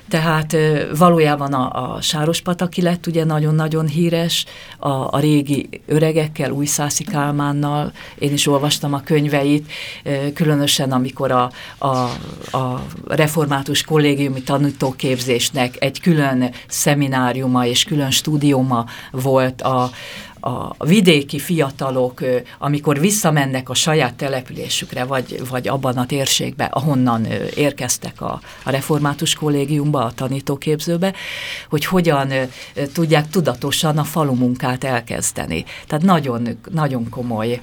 Tehát valójában a, a Sárospataki lett ugye nagyon-nagyon híres, a, a régi öregekkel, Újszászi Kálmánnal, én is olvastam a könyveit, különösen amikor a, a, a református kollégiumi tanítóképzésnek egy külön szemináriuma és külön stúdiuma volt a, a vidéki fiatalok, amikor visszamennek a saját településükre, vagy, vagy abban a térségbe, ahonnan érkeztek a, a református kollégiumba, a tanítóképzőbe, hogy hogyan tudják tudatosan a falu munkát elkezdeni. Tehát nagyon, nagyon komoly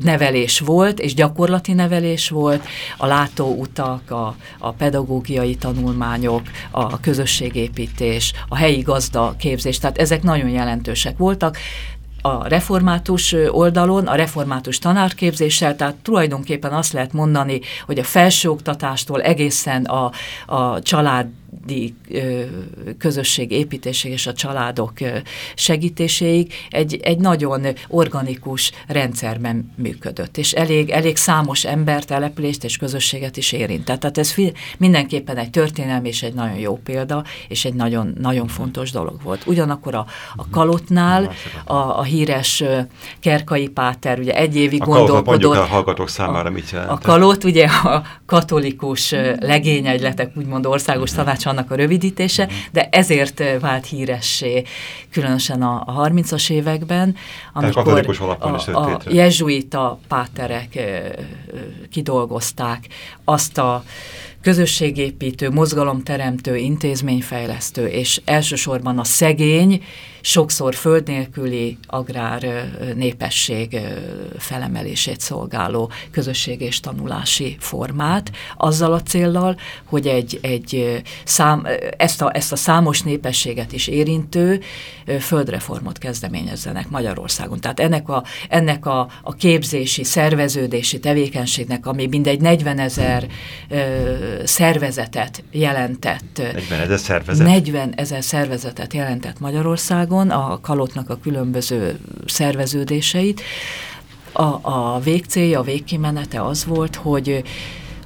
nevelés volt, és gyakorlati nevelés volt, a látóutak, a, a pedagógiai tanulmányok, a közösségépítés, a helyi gazda képzés, tehát ezek nagyon jelentősek voltak, a református oldalon, a református tanárképzéssel, tehát tulajdonképpen azt lehet mondani, hogy a felsőoktatástól egészen a, a család családi közösség építéség és a családok segítéséig egy, egy nagyon organikus rendszerben működött, és elég, elég számos ember, települést és közösséget is érintett. Tehát ez mindenképpen egy történelmi és egy nagyon jó példa, és egy nagyon, nagyon fontos dolog volt. Ugyanakkor a, a Kalotnál a, a híres Kerkai Páter, ugye egy évig a gondolkodott. Mondjuk a hallgatók számára mit jelent? A Kalot ugye a katolikus legényegyletek, úgymond országos tanács tanács annak a rövidítése, de ezért vált híressé, különösen a, a 30-as években, amikor a, a jezsuita páterek kidolgozták azt a közösségépítő, mozgalomteremtő, intézményfejlesztő, és elsősorban a szegény, sokszor föld nélküli agrár népesség felemelését szolgáló közösség és tanulási formát, azzal a céllal, hogy egy, egy szám, ezt, a, ezt a számos népességet is érintő földreformot kezdeményezzenek Magyarországon. Tehát ennek a, ennek a, a képzési, szerveződési tevékenységnek, ami mindegy 40 ezer szervezetet jelentett. 40 ezer szervezet? 40 ezer szervezetet jelentett Magyarországon, a kalotnak a különböző szerveződéseit. A, a végcélja, a végkimenete az volt, hogy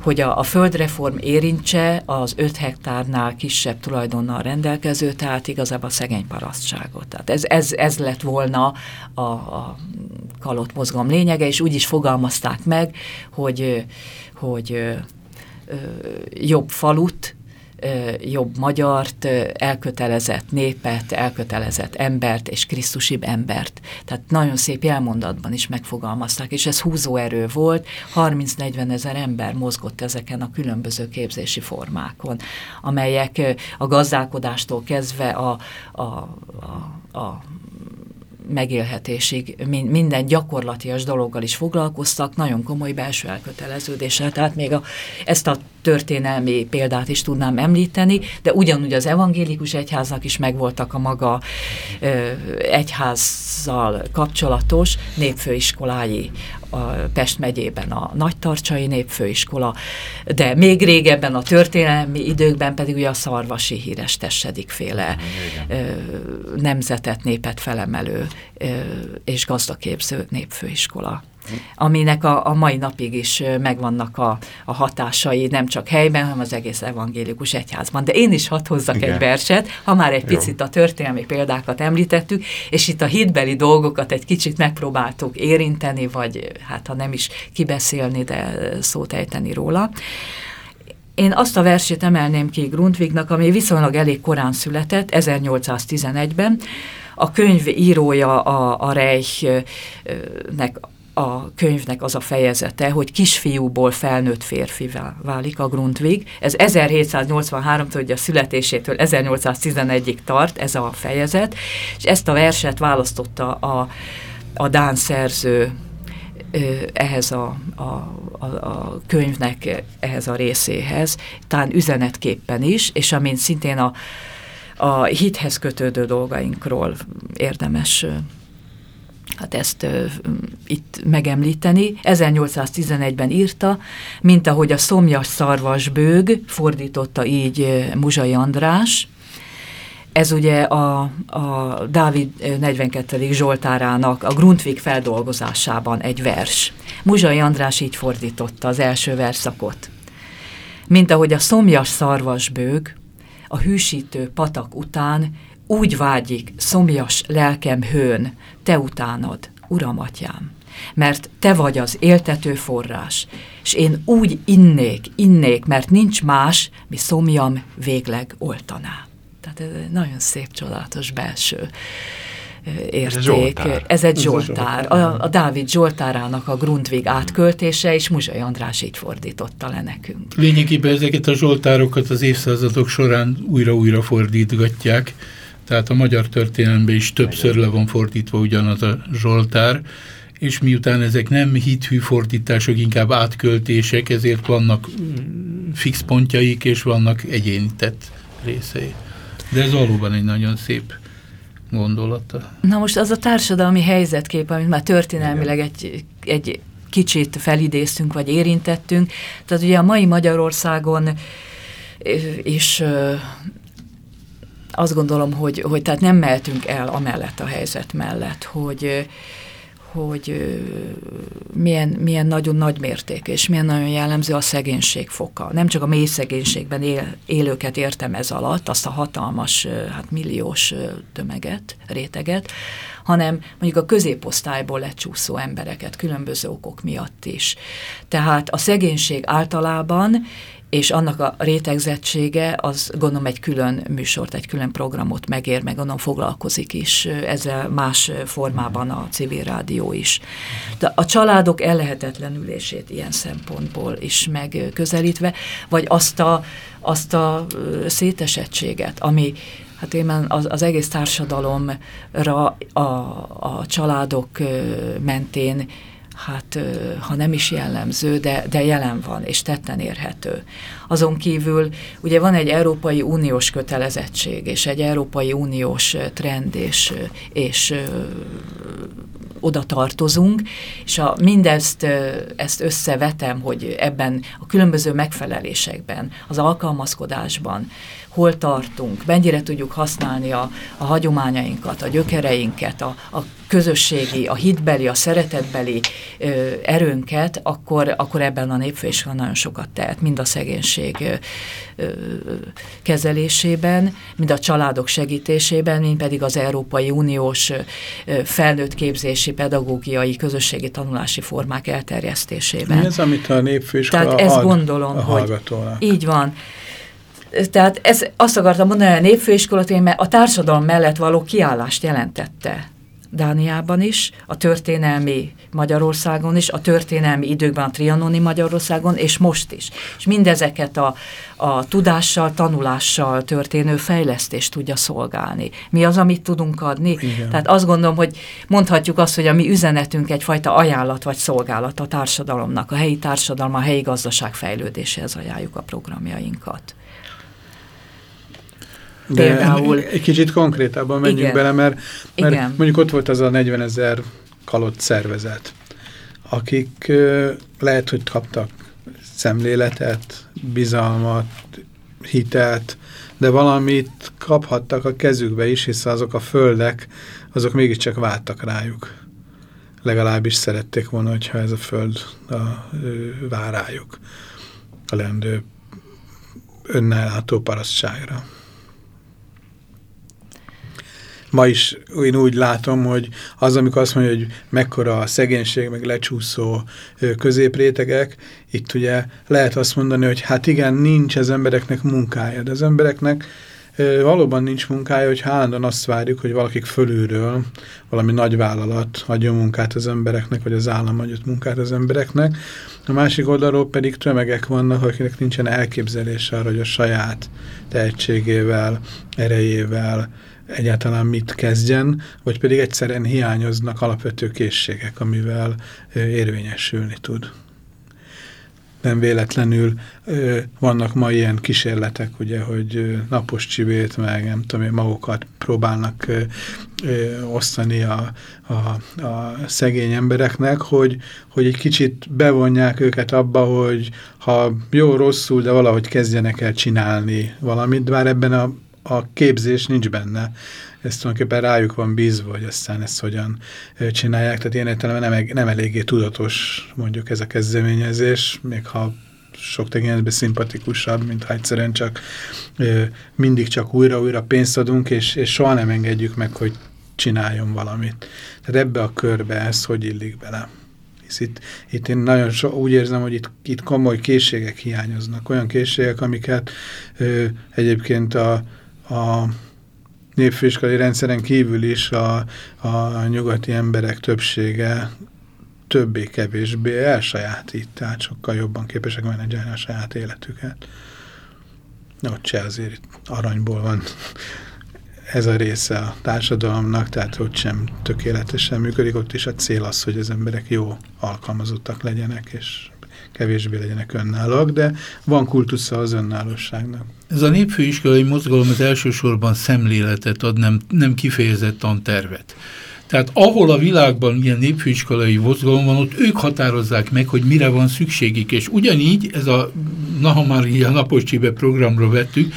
hogy a, a földreform érintse az 5 hektárnál kisebb tulajdonnal rendelkező, tehát igazából a szegény parasztságot. Tehát ez, ez, ez lett volna a, a kalott mozgalom lényege, és úgy is fogalmazták meg, hogy, hogy jobb falut, jobb magyart, elkötelezett népet, elkötelezett embert és krisztusibb embert. Tehát nagyon szép jelmondatban is megfogalmazták, és ez húzóerő volt, 30-40 ezer ember mozgott ezeken a különböző képzési formákon, amelyek a gazdálkodástól kezdve a, a, a, a megélhetésig minden gyakorlatias dologgal is foglalkoztak, nagyon komoly belső elköteleződéssel. Tehát még a, ezt a történelmi példát is tudnám említeni, de ugyanúgy az evangélikus egyháznak is megvoltak a maga ö, egyházzal kapcsolatos népfőiskolái, a Pest megyében a Nagytarcsai Népfőiskola, de még régebben a történelmi időkben pedig ugye a szarvasi híres tessedik féle ö, nemzetet, népet felemelő és gazdaképző népfőiskola aminek a, a mai napig is megvannak a, a hatásai, nem csak helyben, hanem az egész evangélikus egyházban. De én is hadd hozzak Igen. egy verset, ha már egy Jó. picit a történelmi példákat említettük, és itt a hitbeli dolgokat egy kicsit megpróbáltuk érinteni, vagy hát ha nem is kibeszélni, de szót ejteni róla. Én azt a versét emelném ki Grundtvignak, ami viszonylag elég korán született, 1811-ben. A könyv írója a, a Reichnek a könyvnek az a fejezete, hogy kisfiúból felnőtt férfi válik a Grundtvig. Ez 1783-től, ugye a születésétől 1811-ig tart ez a fejezet, és ezt a verset választotta a, a Dán szerző ehhez a, a, a, a könyvnek, ehhez a részéhez, talán üzenetképpen is, és amint szintén a, a hithez kötődő dolgainkról érdemes hát ezt ö, itt megemlíteni. 1811-ben írta, mint ahogy a szomjas szarvasbőg, fordította így Muzsai András, ez ugye a, a Dávid 42. Zsoltárának a Grundtvig feldolgozásában egy vers. Muzsai András így fordította az első verszakot. Mint ahogy a szomjas szarvasbőg a hűsítő patak után úgy vágyik szomjas lelkem hőn, te utánod, Uram atyám, mert te vagy az éltető forrás, és én úgy innék, innék, mert nincs más, mi szomjam végleg oltaná. Tehát ez egy nagyon szép, csodálatos belső érték. Ez, ez egy Zsoltár. A, a Dávid Zsoltárának a Grundvig átköltése, és Muzsai András így fordította le nekünk. Lényegében ezeket a Zsoltárokat az évszázadok során újra-újra fordítgatják, tehát a magyar történelemben is többször le van fordítva ugyanaz a Zsoltár, és miután ezek nem hithű fordítások, inkább átköltések, ezért vannak fix pontjaik, és vannak egyénített részei. De ez valóban egy nagyon szép gondolata. Na most az a társadalmi helyzetkép, amit már történelmileg egy, egy kicsit felidéztünk, vagy érintettünk, tehát ugye a mai Magyarországon és azt gondolom, hogy, hogy tehát nem mehetünk el amellett a helyzet mellett, hogy, hogy milyen, milyen nagyon nagy mérték, és milyen nagyon jellemző a szegénység foka. Nem csak a mély szegénységben él, élőket értem ez alatt, azt a hatalmas, hát milliós tömeget, réteget, hanem mondjuk a középosztályból lecsúszó embereket különböző okok miatt is. Tehát a szegénység általában és annak a rétegzettsége az gondolom egy külön műsort, egy külön programot megér, meg gondolom foglalkozik is ezzel más formában a civil rádió is. De a családok ellehetetlenülését ilyen szempontból is megközelítve, vagy azt a, azt a szétesettséget, ami hát én az, az egész társadalomra a, a családok mentén hát ha nem is jellemző, de, de jelen van, és tetten érhető. Azon kívül ugye van egy Európai Uniós kötelezettség, és egy Európai Uniós trend, és, és oda tartozunk, és a, mindezt ezt összevetem, hogy ebben a különböző megfelelésekben, az alkalmazkodásban hol tartunk, mennyire tudjuk használni a, a hagyományainkat, a gyökereinket, a, a közösségi, a hitbeli, a szeretetbeli ö, erőnket, akkor, akkor ebben a népfőiskola nagyon sokat tehet, mind a szegénység ö, ö, kezelésében, mind a családok segítésében, mind pedig az Európai Uniós ö, felnőtt képzési, pedagógiai, közösségi tanulási formák elterjesztésében. Mi ez, amit a népfőiskola Tehát ezt gondolom, a hogy így van. Tehát ez, azt akartam mondani, hogy a népfőiskola mert a társadalom mellett való kiállást jelentette Dániában is, a történelmi Magyarországon is, a történelmi időkben a trianoni Magyarországon, és most is. És mindezeket a, a tudással, tanulással történő fejlesztést tudja szolgálni. Mi az, amit tudunk adni? Igen. Tehát azt gondolom, hogy mondhatjuk azt, hogy a mi üzenetünk egyfajta ajánlat vagy szolgálat a társadalomnak, a helyi társadalom, a helyi gazdaság fejlődéséhez ajánljuk a programjainkat. De Például. Egy kicsit konkrétabban menjünk Igen. bele, mert, mert Igen. mondjuk ott volt az a 40 ezer kalott szervezet, akik lehet, hogy kaptak szemléletet, bizalmat, hitelt, de valamit kaphattak a kezükbe is, hiszen azok a földek, azok mégiscsak váltak rájuk. Legalábbis szerették volna, hogyha ez a föld a, vár rájuk a lendő önnellátó parasztságra ma is én úgy látom, hogy az, amikor azt mondja, hogy mekkora a szegénység, meg lecsúszó középrétegek, itt ugye lehet azt mondani, hogy hát igen, nincs az embereknek munkája, de az embereknek valóban nincs munkája, hogy állandóan azt várjuk, hogy valakik fölülről valami nagy vállalat adjon munkát az embereknek, vagy az állam adjon munkát az embereknek. A másik oldalról pedig tömegek vannak, akiknek nincsen elképzelése arra, hogy a saját tehetségével, erejével, egyáltalán mit kezdjen, vagy pedig egyszerűen hiányoznak alapvető készségek, amivel érvényesülni tud. Nem véletlenül vannak ma ilyen kísérletek, ugye, hogy napos csivét, meg nem tudom, magukat próbálnak osztani a, a, a szegény embereknek, hogy, hogy egy kicsit bevonják őket abba, hogy ha jó, rosszul, de valahogy kezdjenek el csinálni valamit, bár ebben a a képzés nincs benne. Ez tulajdonképpen rájuk van bízva, hogy aztán ezt hogyan csinálják. Tehát ilyen értelemben nem, nem eléggé tudatos mondjuk ez a kezdeményezés, még ha sok tekintetben szimpatikusabb, mint ha egyszerűen csak mindig csak újra-újra pénzt adunk, és, és soha nem engedjük meg, hogy csináljon valamit. Tehát ebbe a körbe ez hogy illik bele. Hisz itt, itt én nagyon so, úgy érzem, hogy itt, itt komoly készségek hiányoznak. Olyan készségek, amiket ö, egyébként a, a népfőiskolai rendszeren kívül is a, a nyugati emberek többsége többé-kevésbé elsajátít, tehát sokkal jobban képesek menedzselni a saját életüket. Ott se azért aranyból van ez a része a társadalomnak, tehát ott sem tökéletesen működik, ott is a cél az, hogy az emberek jó alkalmazottak legyenek, és kevésbé legyenek önállóak, de van kultusza az önállóságnak. Ez a népfőiskolai mozgalom az elsősorban szemléletet ad, nem, nem kifejezett tantervet. Tehát ahol a világban ilyen népfőiskolai mozgalom van, ott ők határozzák meg, hogy mire van szükségük, és ugyanígy, ez a, na ha már a napos csibe programra vettük,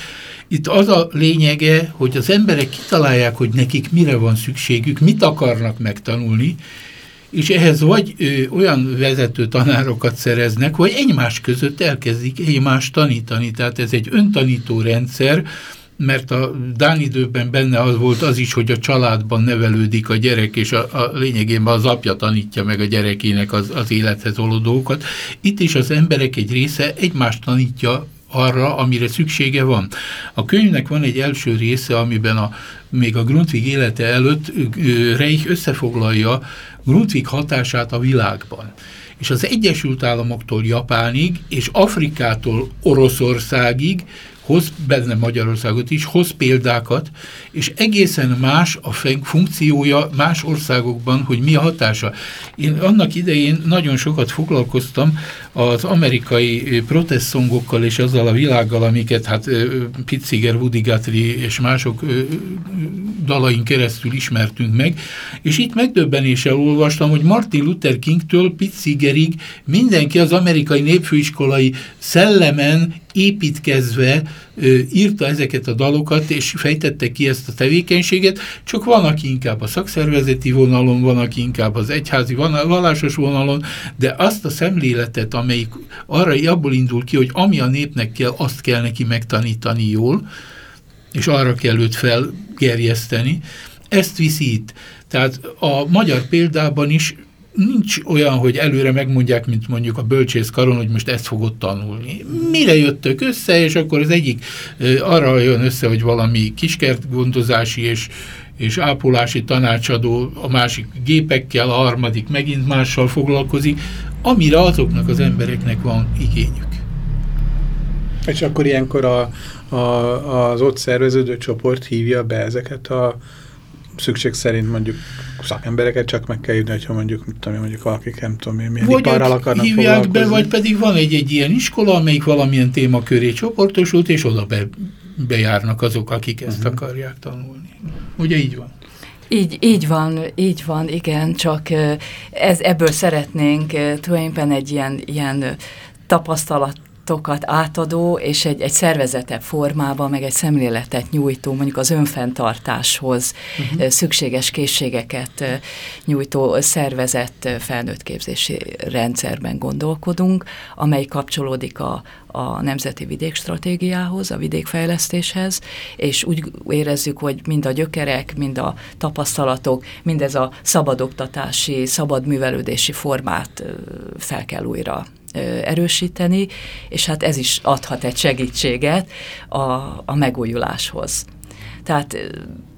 itt az a lényege, hogy az emberek kitalálják, hogy nekik mire van szükségük, mit akarnak megtanulni, és ehhez vagy ö, olyan vezető tanárokat szereznek, vagy egymás között elkezdik egymást tanítani. Tehát ez egy öntanító rendszer, mert a Dán időben benne az volt az is, hogy a családban nevelődik a gyerek, és a, a lényegében az apja tanítja meg a gyerekének az, az élethez való dolgokat. Itt is az emberek egy része egymást tanítja arra, amire szüksége van. A könyvnek van egy első része, amiben a, még a Grundtvig élete előtt Reich összefoglalja Grundtvig hatását a világban. És az Egyesült Államoktól Japánig, és Afrikától Oroszországig hoz benne Magyarországot is, hoz példákat, és egészen más a funkciója más országokban, hogy mi a hatása. Én annak idején nagyon sokat foglalkoztam az amerikai protestzongokkal és azzal a világgal, amiket hát Pitziger, Guthrie és mások dalain keresztül ismertünk meg, és itt megdöbbenéssel olvastam, hogy Martin Luther Kingtől Pitzigerig mindenki az amerikai népfőiskolai szellemen építkezve ö, írta ezeket a dalokat, és fejtette ki ezt a tevékenységet, csak van, aki inkább a szakszervezeti vonalon, van, aki inkább az egyházi vallásos vonalon, de azt a szemléletet, amelyik arra abból indul ki, hogy ami a népnek kell, azt kell neki megtanítani jól, és arra kell őt felgerjeszteni, ezt viszi itt. Tehát a magyar példában is nincs olyan, hogy előre megmondják, mint mondjuk a bölcsész karon, hogy most ezt fogod tanulni. Mire jöttök össze, és akkor az egyik arra jön össze, hogy valami kiskertgondozási és és ápolási tanácsadó a másik gépekkel, a harmadik megint mással foglalkozik, amire azoknak az embereknek van igényük. És akkor ilyenkor a, a, az ott szerveződő csoport hívja be ezeket a szükség szerint mondjuk szakembereket csak meg kell hívni, hogyha mondjuk, mit tudom, mondjuk valakik nem tudom én, milyen vagy iparral akarnak hívják be, vagy pedig van egy-egy ilyen iskola, amelyik valamilyen témaköré csoportosult, és oda be, bejárnak azok, akik ezt uh mhm. -huh. akarják tanulni. Ugye így van? Így, így van, így van, igen, csak ez, ebből szeretnénk tulajdonképpen egy ilyen, ilyen tapasztalat feladatokat átadó és egy, egy szervezetebb formában, meg egy szemléletet nyújtó, mondjuk az önfenntartáshoz uh mhm. -huh. szükséges készségeket nyújtó szervezett felnőttképzési rendszerben gondolkodunk, amely kapcsolódik a, a Nemzeti Vidékstratégiához, a vidékfejlesztéshez, és úgy érezzük, hogy mind a gyökerek, mind a tapasztalatok, mindez a szabadoktatási, szabad művelődési formát fel kell újra erősíteni, és hát ez is adhat egy segítséget a, a megújuláshoz. Tehát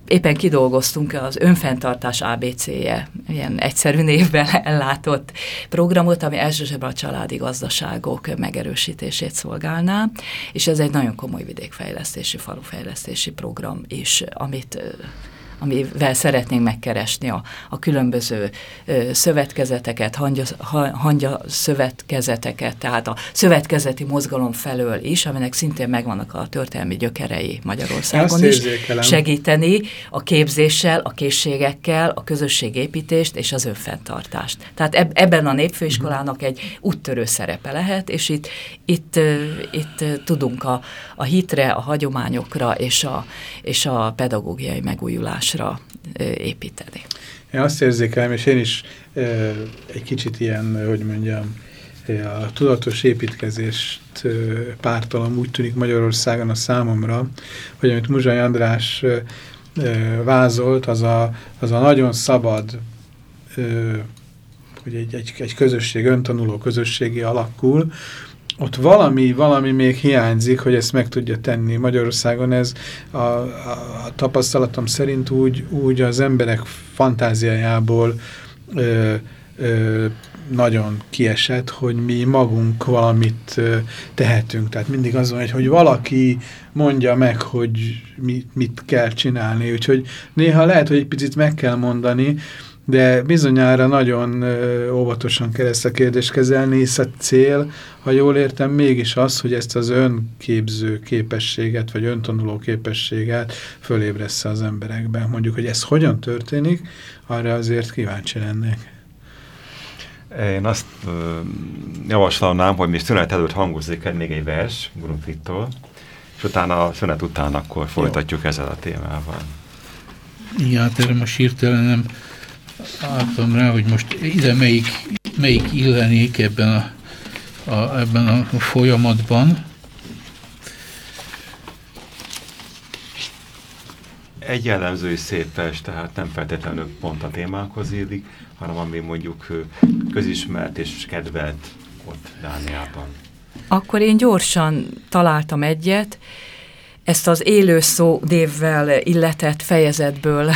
éppen kidolgoztunk az önfenntartás ABC-je, ilyen egyszerű névben ellátott programot, ami elsősorban a családi gazdaságok megerősítését szolgálná, és ez egy nagyon komoly vidékfejlesztési, falufejlesztési program is, amit amivel szeretnénk megkeresni a, a különböző ö, szövetkezeteket, hangya, hangya szövetkezeteket, tehát a szövetkezeti mozgalom felől is, aminek szintén megvannak a történelmi gyökerei Magyarországon is, segíteni a képzéssel, a készségekkel, a közösségépítést és az önfenntartást. Tehát eb ebben a népfőiskolának egy úttörő szerepe lehet, és itt, itt, itt tudunk a, a hitre, a hagyományokra és a, és a pedagógiai megújulásra tudásra építeni. Én azt érzékelem, és én is egy kicsit ilyen, hogy mondjam, a tudatos építkezést pártalom úgy tűnik Magyarországon a számomra, hogy amit Muzsai András vázolt, az a, az a nagyon szabad, hogy egy, egy, egy közösség, öntanuló közösségi alakul, ott valami, valami még hiányzik, hogy ezt meg tudja tenni. Magyarországon ez a, a, a tapasztalatom szerint úgy, úgy az emberek fantáziájából ö, ö, nagyon kiesett, hogy mi magunk valamit ö, tehetünk. Tehát mindig az van, hogy, hogy valaki mondja meg, hogy mit, mit kell csinálni. Úgyhogy néha lehet, hogy egy picit meg kell mondani, de bizonyára nagyon óvatosan kell ezt a kérdést kezelni, hisz a cél, ha jól értem, mégis az, hogy ezt az önképző képességet, vagy öntanuló képességet fölébressze az emberekben. Mondjuk, hogy ez hogyan történik, arra azért kíváncsi lennék. Én azt javasolnám, hogy mi szünet előtt hangozik el még egy vers Grundtvittól, és utána a szünet után akkor folytatjuk Jó. ezzel a témával. Ja, hát erre most hirtelen nem látom rá, hogy most ide melyik, melyik illenék ebben a, a, ebben a folyamatban. Egy jellemző szép vers, tehát nem feltétlenül pont a témákhoz illik, hanem ami mondjuk közismert és kedvelt ott Dániában. Akkor én gyorsan találtam egyet, ezt az élő szó névvel illetett fejezetből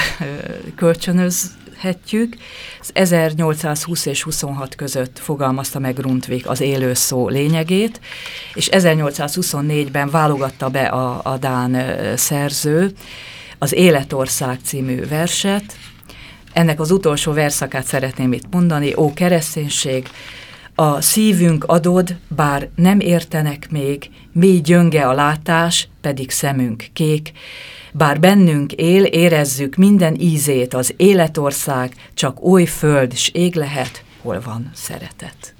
kölcsönöz, említhetjük. Az 1820 és 26 között fogalmazta meg Grundtvig az élő szó lényegét, és 1824-ben válogatta be a, a Dán szerző az Életország című verset. Ennek az utolsó verszakát szeretném itt mondani. Ó kereszténység, a szívünk adod, bár nem értenek még, mi gyönge a látás, pedig szemünk kék, bár bennünk él, érezzük minden ízét, az életország csak oly föld s ég lehet, hol van szeretet.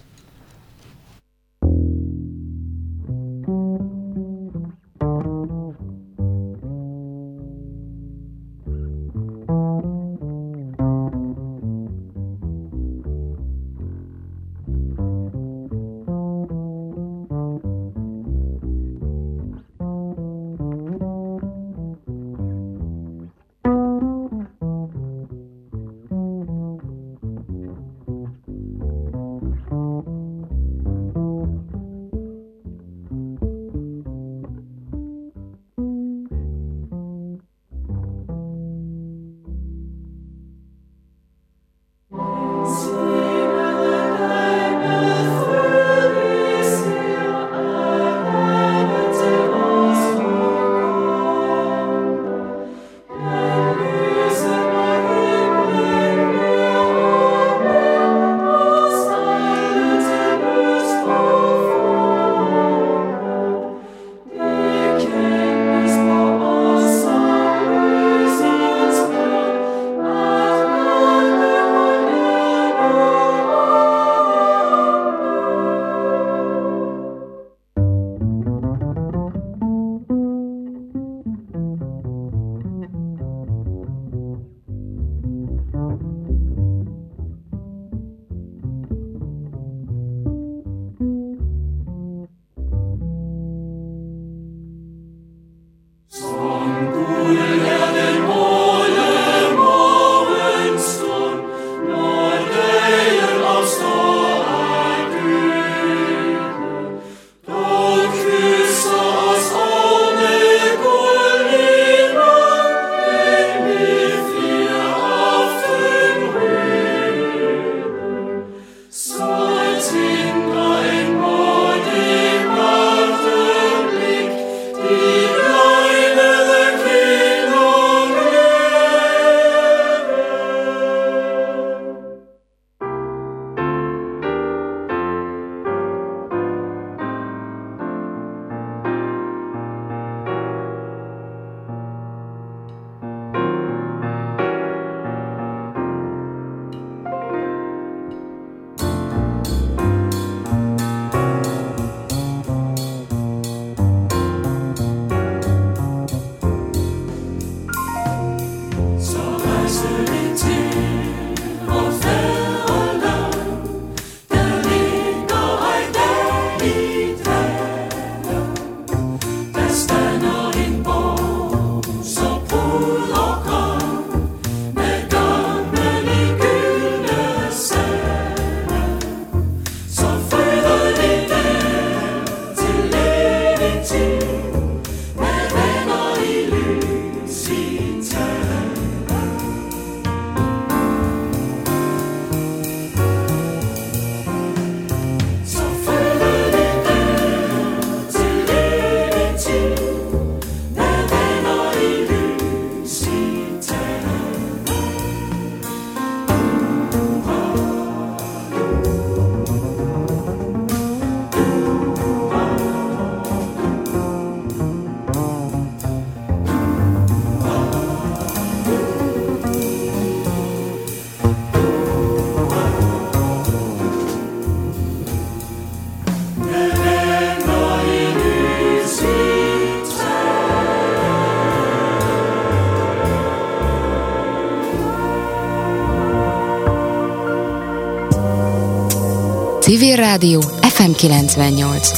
Civil Rádió FM 98.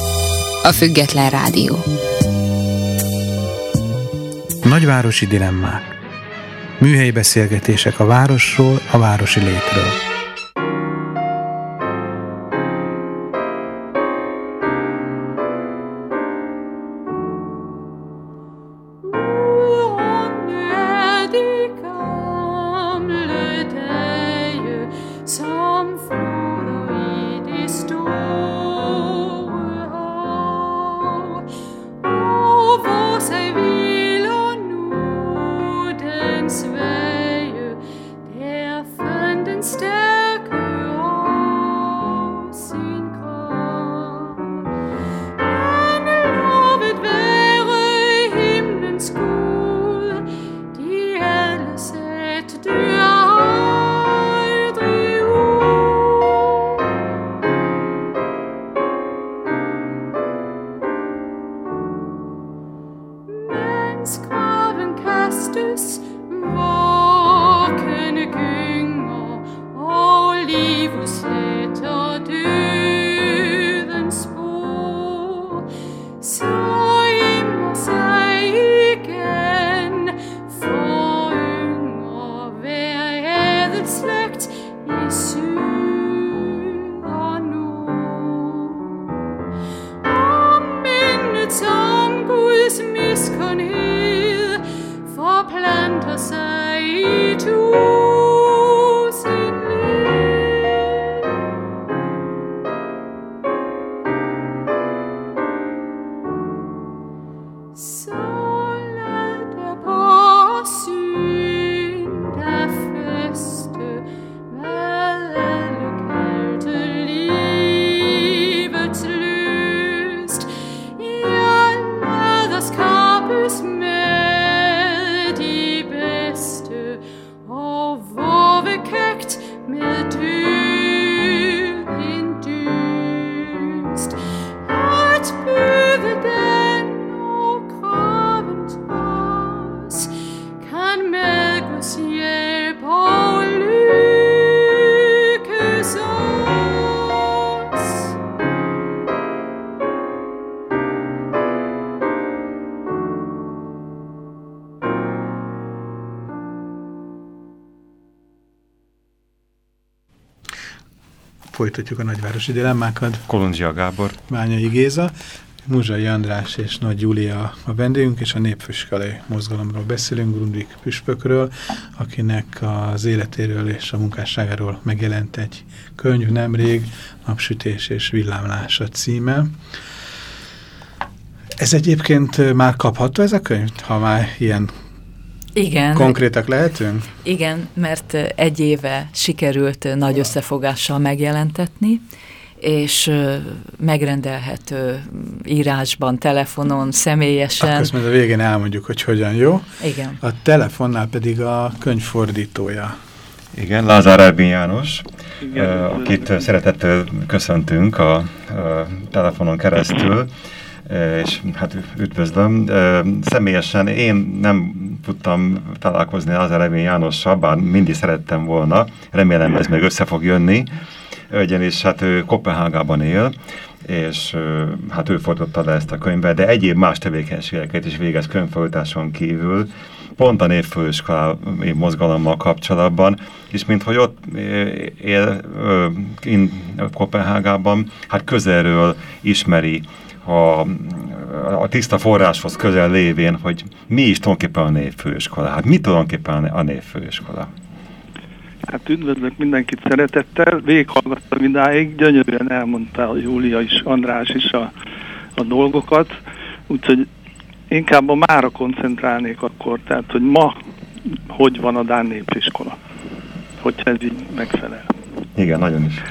A Független Rádió. Nagyvárosi dilemmák. Műhelyi beszélgetések a városról, a városi létről. Folytatjuk a nagyvárosi dilemmákat. Kolondzsia Gábor. Bányai Géza, Muzsai András és Nagy Júlia a vendégünk, és a Népfőskalai mozgalomról beszélünk, Grundvik püspökről, akinek az életéről és a munkásságáról megjelent egy könyv nemrég, Napsütés és villámlás a címe. Ez egyébként már kapható ez a könyv, ha már ilyen igen. Konkrétak lehetünk? Igen, mert egy éve sikerült nagy összefogással megjelentetni, és megrendelhető írásban, telefonon, személyesen. Akkor ezt a végén elmondjuk, hogy hogyan jó. Igen. A telefonnál pedig a könyvfordítója. Igen, Lázár Elbin János, Igen, akit szeretettel köszöntünk a, a telefonon keresztül és hát üdvözlöm. Személyesen én nem tudtam találkozni az Elemény Jánossal, bár mindig szerettem volna, remélem ez még össze fog jönni, ugyanis hát ő Kopenhágában él, és hát ő fordította le ezt a könyvet, de egyéb más tevékenységeket is végez könyvfordításon kívül, pont a névfőiskolai mozgalommal kapcsolatban, és minthogy ott él in Kopenhágában, hát közelről ismeri a, a tiszta forráshoz közel lévén, hogy mi is tulajdonképpen a névfőiskola. Hát mi tulajdonképpen a névfőiskola? Hát üdvözlök mindenkit szeretettel, végighallgattam idáig, gyönyörűen elmondta a Júlia is, András is a, a dolgokat, úgyhogy inkább a mára koncentrálnék akkor, tehát hogy ma hogy van a Dán népiskola, hogyha ez így megfelel. Igen, nagyon is.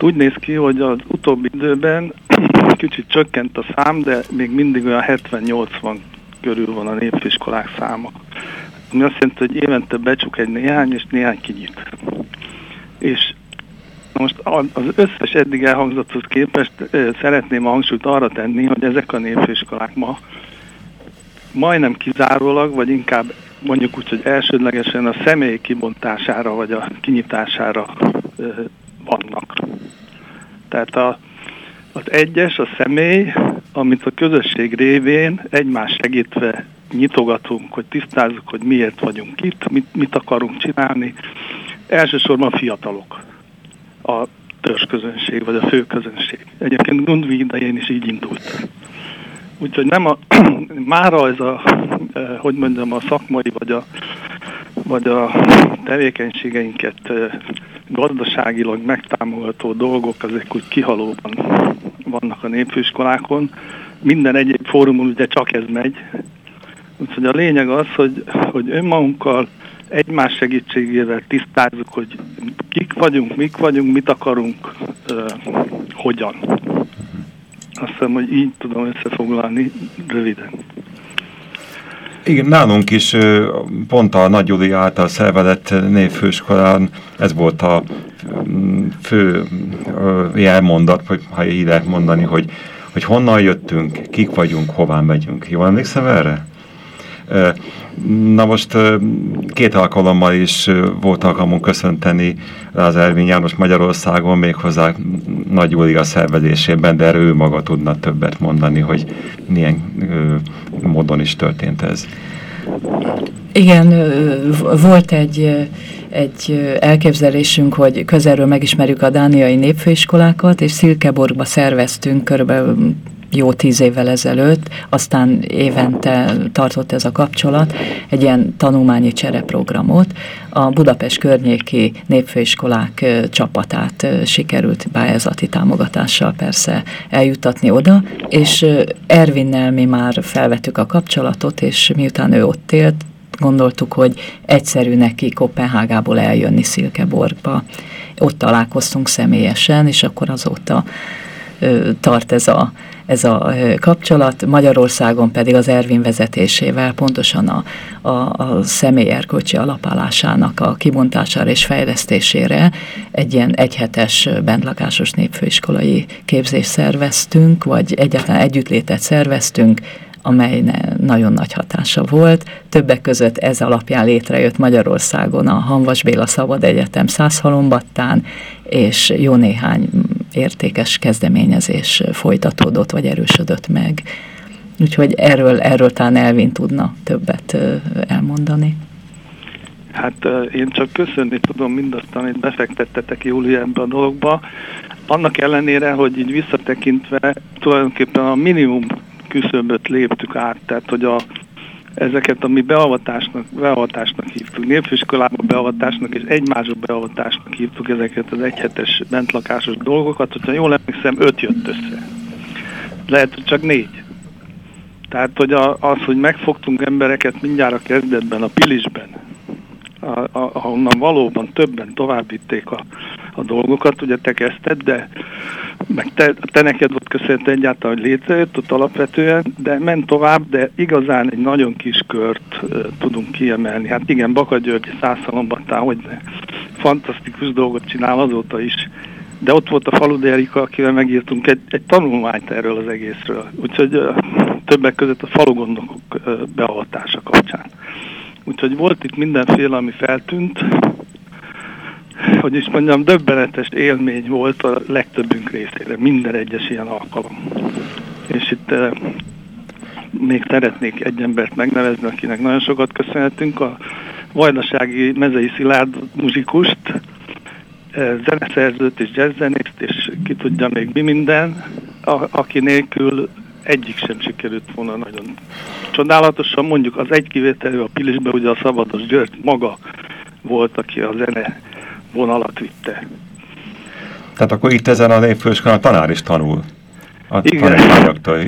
Úgy néz ki, hogy az utóbbi időben kicsit csökkent a szám, de még mindig olyan 70-80 körül van a népfiskolák száma. Ami azt jelenti, hogy évente becsuk egy néhány, és néhány kinyit. És most az összes eddig elhangzotthoz képest szeretném a hangsúlyt arra tenni, hogy ezek a népfőiskolák ma majdnem kizárólag, vagy inkább mondjuk úgy, hogy elsődlegesen a személy kibontására, vagy a kinyitására vannak. Tehát a, az egyes, a személy, amit a közösség révén egymás segítve nyitogatunk, hogy tisztázzuk, hogy miért vagyunk itt, mit, mit akarunk csinálni. Elsősorban a fiatalok, a törzsközönség, vagy a főközönség. Egyébként Grundvig idején is így indult. Úgyhogy nem a, mára ez a, hogy mondjam, a szakmai vagy a, vagy a tevékenységeinket gazdaságilag megtámogató dolgok, ezek úgy kihalóban vannak a népfőiskolákon. Minden egyéb fórumon ugye csak ez megy. Úgyhogy a lényeg az, hogy, hogy önmagunkkal egymás segítségével tisztázzuk, hogy kik vagyunk, mik vagyunk, mit akarunk, hogyan. Azt hiszem, hogy így tudom összefoglalni röviden. Igen, nálunk is pont a Nagy Juli által szervezett névfőskolán ez volt a fő jelmondat, hogy ha így lehet mondani, hogy, hogy honnan jöttünk, kik vagyunk, hová megyünk. Jól emlékszem erre? Na most két alkalommal is volt alkalmunk köszönteni az Ervin János Magyarországon, méghozzá Nagy Júlia szervezésében, de erről ő maga tudna többet mondani, hogy milyen módon is történt ez. Igen, volt egy, egy elképzelésünk, hogy közelről megismerjük a dániai népfőiskolákat, és Szilkeborgba szerveztünk körülbelül jó tíz évvel ezelőtt, aztán évente tartott ez a kapcsolat, egy ilyen tanulmányi csereprogramot. A Budapest környéki népfőiskolák csapatát sikerült pályázati támogatással persze eljutatni oda, és Ervinnel mi már felvettük a kapcsolatot, és miután ő ott élt, gondoltuk, hogy egyszerű neki Kopenhágából eljönni Szilkeborgba. Ott találkoztunk személyesen, és akkor azóta tart ez a, ez a kapcsolat, Magyarországon pedig az Ervin vezetésével pontosan a, a, a személyerkölcsi alapállásának a kibontására és fejlesztésére egy ilyen egyhetes bentlakásos népfőiskolai képzést szerveztünk, vagy egyáltalán együttlétet szerveztünk, amely nagyon nagy hatása volt. Többek között ez alapján létrejött Magyarországon a Hanvas Béla Szabad Egyetem Százhalombattán, és jó néhány értékes kezdeményezés folytatódott, vagy erősödött meg. Úgyhogy erről, erről talán Elvin tudna többet elmondani. Hát én csak köszönni tudom mindazt, amit befektettetek Júlia ebbe a dologba. Annak ellenére, hogy így visszatekintve tulajdonképpen a minimum küszöböt léptük át, tehát hogy a, ezeket a mi beavatásnak, beavatásnak hívtuk, népfőiskolába beavatásnak és egymások beavatásnak hívtuk ezeket az egyhetes bentlakásos dolgokat, hogyha jól emlékszem, öt jött össze. Lehet, hogy csak négy. Tehát, hogy az, hogy megfogtunk embereket mindjárt a kezdetben, a Pilisben, ahonnan valóban többen továbbítték a, a dolgokat, ugye te kezdted, de meg te, te neked volt köszönhető egyáltalán, hogy létrejött ott alapvetően, de ment tovább, de igazán egy nagyon kis kört uh, tudunk kiemelni. Hát igen, Baka György, Szászalombattán, hogy ne, fantasztikus dolgot csinál azóta is, de ott volt a Faludi Erika, akivel megírtunk egy, egy tanulmányt erről az egészről. Úgyhogy uh, többek között a falugondokok uh, beavatása kapcsán. Úgyhogy volt itt mindenféle, ami feltűnt, hogy is mondjam, döbbenetes élmény volt a legtöbbünk részére, minden egyes ilyen alkalom. És itt eh, még szeretnék egy embert megnevezni, akinek nagyon sokat köszönhetünk, a Vajdasági Mezei Szilárd muzsikust, eh, zeneszerzőt és jazzzenészt, és ki tudja még mi minden, a, aki nélkül egyik sem sikerült volna nagyon csodálatosan. Mondjuk az egy kivételő a Pilisbe, ugye a Szabados György maga volt, aki a zene vonalat vitte. Tehát akkor itt ezen a népfőskolán a tanár is tanul. A Igen,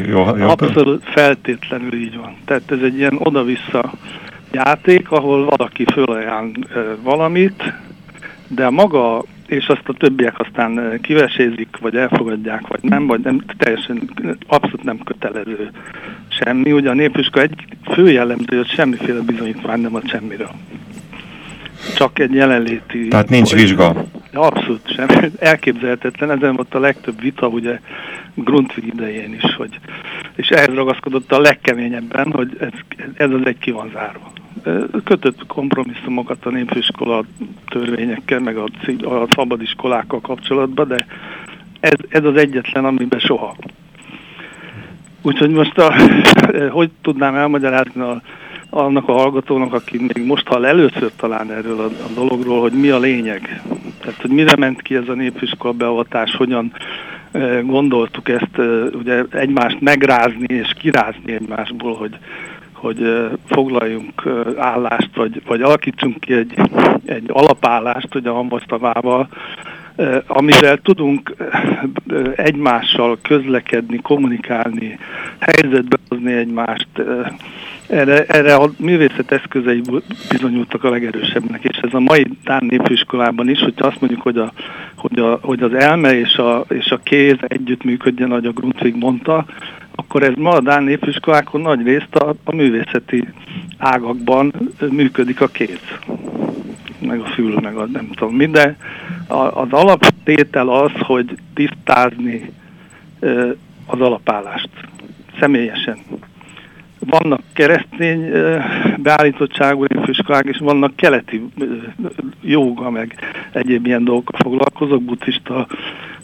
jó, jó abszolút feltétlenül így van. Tehát ez egy ilyen oda-vissza játék, ahol valaki fölajánl valamit, de maga és azt a többiek aztán kivesézik, vagy elfogadják, vagy nem, vagy nem, teljesen abszolút nem kötelező semmi. Ugye a népiska egy fő jellemző, hogy semmiféle bizonyítvány nem ad semmiről. Csak egy jelenléti... Tehát nincs vizsga? Abszolút sem. Elképzelhetetlen. Ezen volt a legtöbb vita, ugye Grundtvig idején is, hogy, és ehhez ragaszkodott a legkeményebben, hogy ez, ez az egy ki van zárva kötött kompromisszumokat a népfőiskola törvényekkel, meg a, a szabadiskolákkal kapcsolatban, de ez, ez az egyetlen, amiben soha. Úgyhogy most a, hogy tudnám elmagyarázni a, annak a hallgatónak, aki még most hall először talán erről a, a dologról, hogy mi a lényeg. Tehát, hogy mire ment ki ez a népiskola beavatás, hogyan e, gondoltuk ezt e, ugye egymást megrázni és kirázni egymásból, hogy, hogy e, foglaljunk állást, vagy, vagy alakítsunk ki egy, egy alapállást, hogy a hamvasztavával, amivel tudunk egymással közlekedni, kommunikálni, helyzetbe hozni egymást. Erre, erre a művészet eszközei bizonyultak a legerősebbnek, és ez a mai Dán népfőiskolában is, hogyha azt mondjuk, hogy, a, hogy, a, hogy az elme és a, és a kéz együttműködjen, ahogy a Grundtvig mondta, akkor ez ma a Dán népfőiskolákon nagy részt a, a művészeti ágakban működik a kéz meg a fül, meg a nem tudom mi, de az alaptétel az, hogy tisztázni az alapállást személyesen. Vannak keresztény beállítottságú főiskolák, és vannak keleti jóga, meg egyéb ilyen dolgokkal foglalkozok, buddhista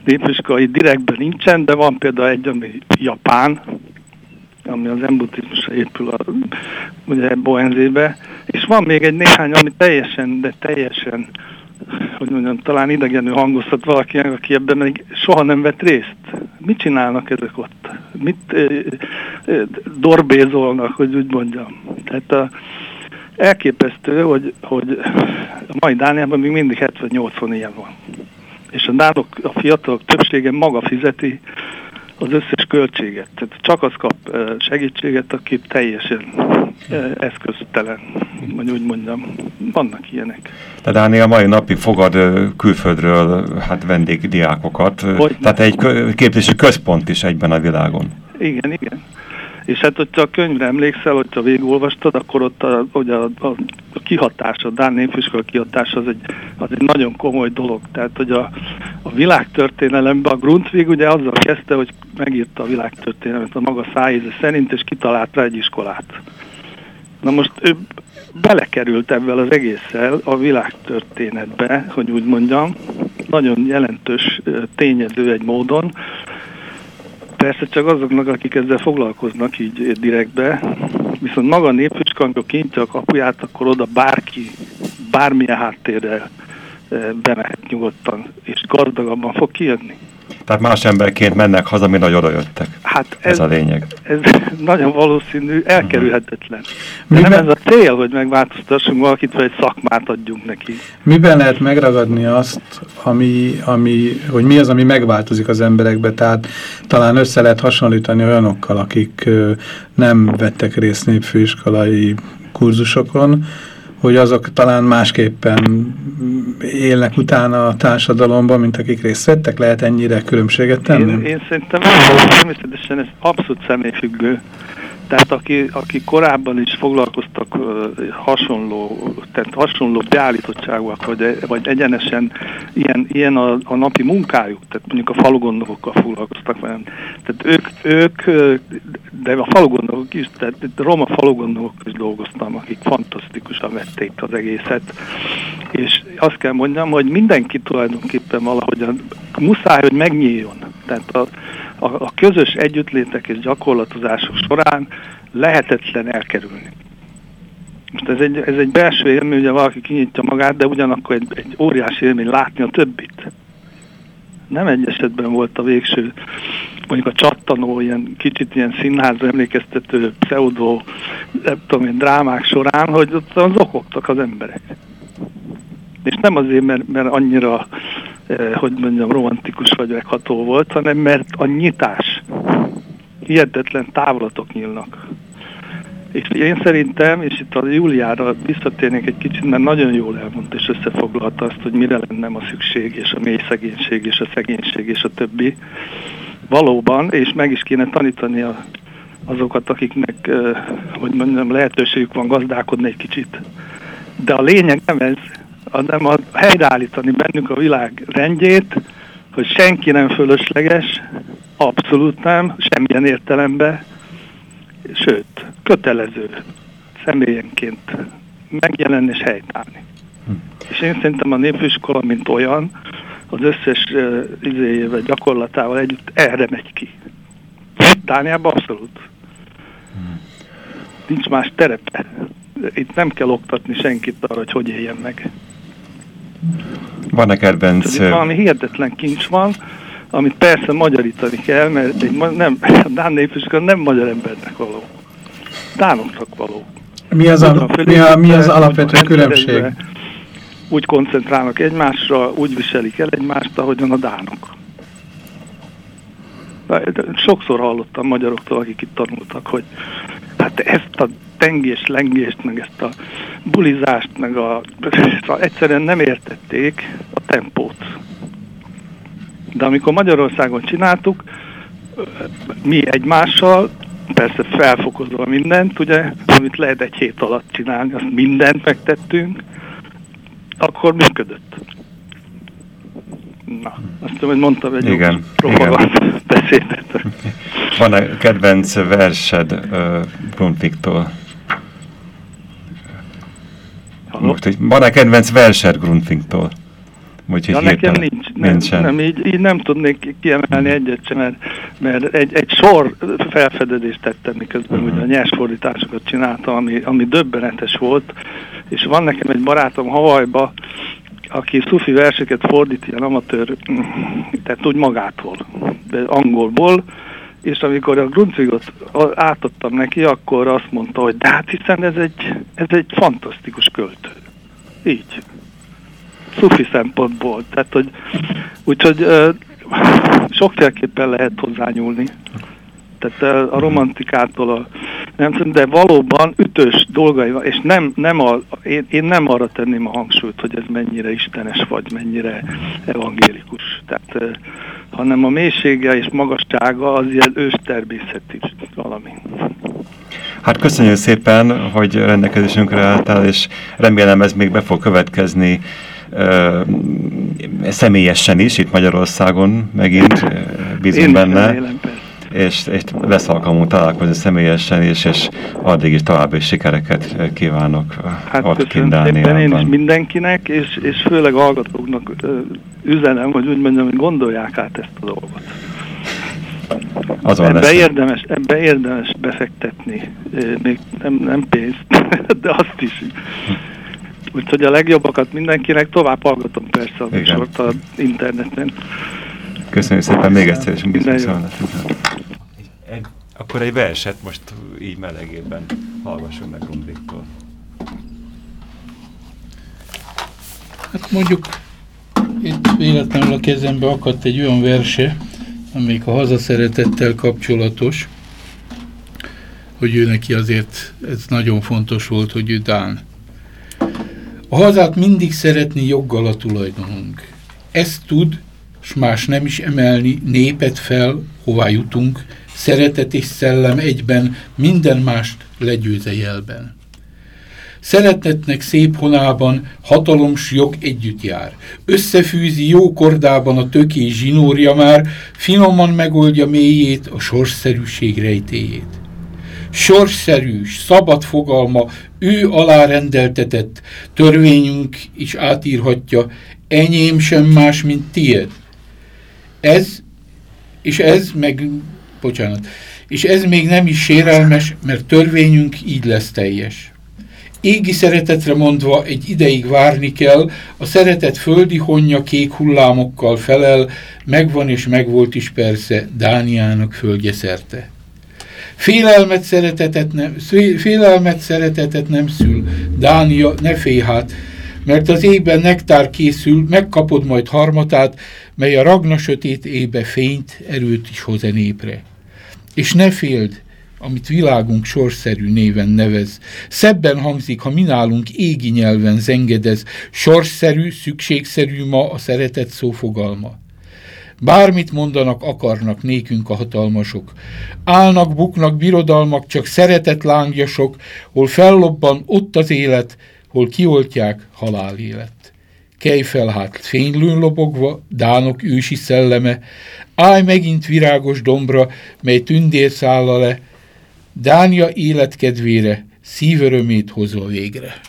népfőiskolai direktben nincsen, de van például egy, ami japán, ami az embutizmusra épül a, ugye Boenzébe, és van még egy néhány, ami teljesen, de teljesen, hogy mondjam, talán idegenül hangoztat valaki, aki ebben még soha nem vett részt. Mit csinálnak ezek ott? Mit e, e, dorbézolnak, hogy úgy mondjam? Tehát a, elképesztő, hogy, hogy a mai Dániában még mindig 70-80 ilyen van. És a dánok, a fiatalok többsége maga fizeti az összes költséget. Tehát csak az kap segítséget, aki teljesen eszköztelen, vagy úgy mondjam. Vannak ilyenek. De Dániel mai napig fogad külföldről hát vendégdiákokat, Hogy tehát egy képzési központ is egyben a világon. Igen, igen. És hát, hogyha a könyvre emlékszel, hogyha végigolvastad, akkor ott a, hogy a, a, a kihatás, a Dán népfőiskola kihatás az egy, az egy nagyon komoly dolog. Tehát, hogy a, a világtörténelemben a Grundtvig ugye azzal kezdte, hogy megírta a világtörténelmet a maga szájéze szerint, és kitalált rá egy iskolát. Na most ő belekerült ebben az egésszel a világtörténetbe, hogy úgy mondjam, nagyon jelentős tényező egy módon, Persze csak azoknak, akik ezzel foglalkoznak így direktbe, viszont maga a népfücska, amikor kinyitja a kapuját, akkor oda bárki, bármilyen háttérrel eh, bemehet nyugodtan, és gazdagabban fog kijönni. Tehát más emberként mennek haza, mi nagy oda jöttek. Hát ez, ez a lényeg. Ez nagyon valószínű, elkerülhetetlen. De nem ez a cél, hogy megváltoztassunk valakit, vagy egy szakmát adjunk neki. Miben lehet megragadni azt, ami, ami, hogy mi az, ami megváltozik az emberekbe? Tehát talán össze lehet hasonlítani olyanokkal, akik nem vettek részt népfőiskolai kurzusokon, hogy azok talán másképpen élnek utána a társadalomban, mint akik részt vettek? Lehet ennyire különbséget tenni? Én, én szerintem természetesen ez abszolút személyfüggő. Tehát aki, aki korábban is foglalkoztak hasonló, tehát hasonló beállítottságúak, vagy, vagy egyenesen ilyen, ilyen a, a napi munkájuk, tehát mondjuk a falugondolókkal foglalkoztak velem. Tehát ők, ők, de a falugondolók is, tehát roma falugondolók is dolgoztam, akik fantasztikusan vették az egészet. És azt kell mondjam, hogy mindenki tulajdonképpen valahogyan muszáj, hogy megnyíljon. Tehát a, a, a közös együttlétek és gyakorlatozások során lehetetlen elkerülni. Most ez egy, ez egy belső élmény, ugye valaki kinyitja magát, de ugyanakkor egy, egy óriási élmény látni a többit. Nem egy esetben volt a végső, mondjuk a csattanó, ilyen kicsit ilyen színházra emlékeztető pseudo, nem tudom én, drámák során, hogy ott az okoktak az emberek. És nem azért, mert, mert annyira hogy mondjam, romantikus vagy megható volt, hanem mert a nyitás hihetetlen távlatok nyílnak. És én szerintem, és itt a Júliára visszatérnék egy kicsit, mert nagyon jól elmondta és összefoglalta azt, hogy mire lenne a szükség, és a mély szegénység, és a szegénység, és a többi. Valóban, és meg is kéne tanítani a, azokat, akiknek, eh, hogy mondjam, lehetőségük van gazdálkodni egy kicsit. De a lényeg nem ez, hanem a helyreállítani bennünk a világ rendjét, hogy senki nem fölösleges, abszolút nem, semmilyen értelemben, sőt, kötelező személyenként megjelenni és helytállni. Hm. És én szerintem a népfőiskola, mint olyan, az összes uh, izéjével, gyakorlatával együtt erre megy ki. Dániában abszolút. Hmm. Nincs más terepe. Itt nem kell oktatni senkit arra, hogy hogy éljen meg. Van-e kedvenc... Tehát valami hihetetlen kincs van, amit persze magyarítani kell, mert egy, nem, a Dán népviskola nem magyar embernek való. Dánoknak való. Mi az, a, mi, a, mi az alapvető különbség? Úgy koncentrálnak egymásra, úgy viselik el egymást, ahogyan a dánok. Sokszor hallottam magyaroktól, akik itt tanultak, hogy hát ezt a tengést, lengést, meg ezt a bulizást, meg a, egyszerűen nem értették a tempót. De amikor Magyarországon csináltuk, mi egymással, persze felfokozva mindent, ugye, amit lehet egy hét alatt csinálni, azt mindent megtettünk, akkor működött. Na, azt tudom, hogy mondtam egy igen, propagand beszédet. Van-e kedvenc versed uh, Grundtviktól? Most, hogy van-e kedvenc versed Grundtviktól? Vagy ja, nekem nincs. Nem, nem így, így nem tudnék kiemelni egyet sem, mert, mert egy, egy sor felfedezést tettem, miközben uh-huh. ugye a nyersfordításokat csináltam, ami, ami döbbenetes volt, és van nekem egy barátom Havajba, aki szufi verseket fordít ilyen amatőr, tehát úgy magától, de angolból, és amikor a Grundtvigot átadtam neki, akkor azt mondta, hogy de hát hiszen ez egy, ez egy fantasztikus költő. Így szufi szempontból. Tehát, hogy úgyhogy sokféleképpen lehet hozzányúlni. Tehát a romantikától a nem tudom, de valóban ütős dolgai van, és nem, nem a, én, én nem arra tenném a hangsúlyt, hogy ez mennyire istenes vagy, mennyire evangélikus. Tehát, hanem a mélysége és magassága az ilyen őstermészeti valami. Hát köszönjük szépen, hogy rendelkezésünkre álltál, és remélem ez még be fog következni személyesen is, itt Magyarországon megint bízunk Én benne. Remélem, és, és lesz alkalmunk találkozni személyesen is, és addig is további sikereket kívánok hát ott kindániában. én is mindenkinek, és, és főleg hallgatóknak üzenem, hogy úgy mondjam, hogy gondolják át ezt a dolgot. Azon ebbe, lesz. érdemes, ebbe érdemes befektetni, még nem, nem pénzt, de azt is. Úgyhogy a legjobbakat mindenkinek tovább hallgatom persze a műsort az interneten. Köszönjük szépen még egyszer, és köszönjük Akkor egy verset most így melegében hallgassunk meg Rundiktól. Hát mondjuk itt véletlenül a kezembe akadt egy olyan verse, amelyik a hazaszeretettel kapcsolatos, hogy ő neki azért ez nagyon fontos volt, hogy ő Dán. A hazát mindig szeretni joggal a tulajdonunk. Ezt tud, s más nem is emelni népet fel, hová jutunk, szeretet és szellem egyben, minden mást legyőze jelben. Szeretetnek szép honában hataloms jog együtt jár. Összefűzi jó kordában a töké zsinórja már, finoman megoldja mélyét, a sorsszerűség rejtéjét sorsszerű, szabad fogalma, ő alárendeltetett, törvényünk is átírhatja, enyém sem más, mint tiéd. Ez, és ez meg, bocsánat, és ez még nem is sérelmes, mert törvényünk így lesz teljes. Égi szeretetre mondva egy ideig várni kell, a szeretet földi honja kék hullámokkal felel, megvan és megvolt is persze Dániának földje szerte. Félelmet, szeretetet nem, félelmet, szeretetet nem szül. Dánia, ne félj hát, mert az ében nektár készül, megkapod majd harmatát, mely a ragna sötét ébe fényt, erőt is hoz a népre. És ne féld, amit világunk sorszerű néven nevez. Szebben hangzik, ha minálunk égi nyelven zengedez, sorszerű, szükségszerű ma a szeretet szófogalma. Bármit mondanak, akarnak nékünk a hatalmasok. Állnak, buknak birodalmak, csak szeretet lángjasok, hol fellobban, ott az élet, hol kioltják, halál élet. Kej fel hát fénylőn lobogva, dánok ősi szelleme, állj megint virágos dombra, mely tündér szálla le, Dánia életkedvére, szívörömét hozva végre.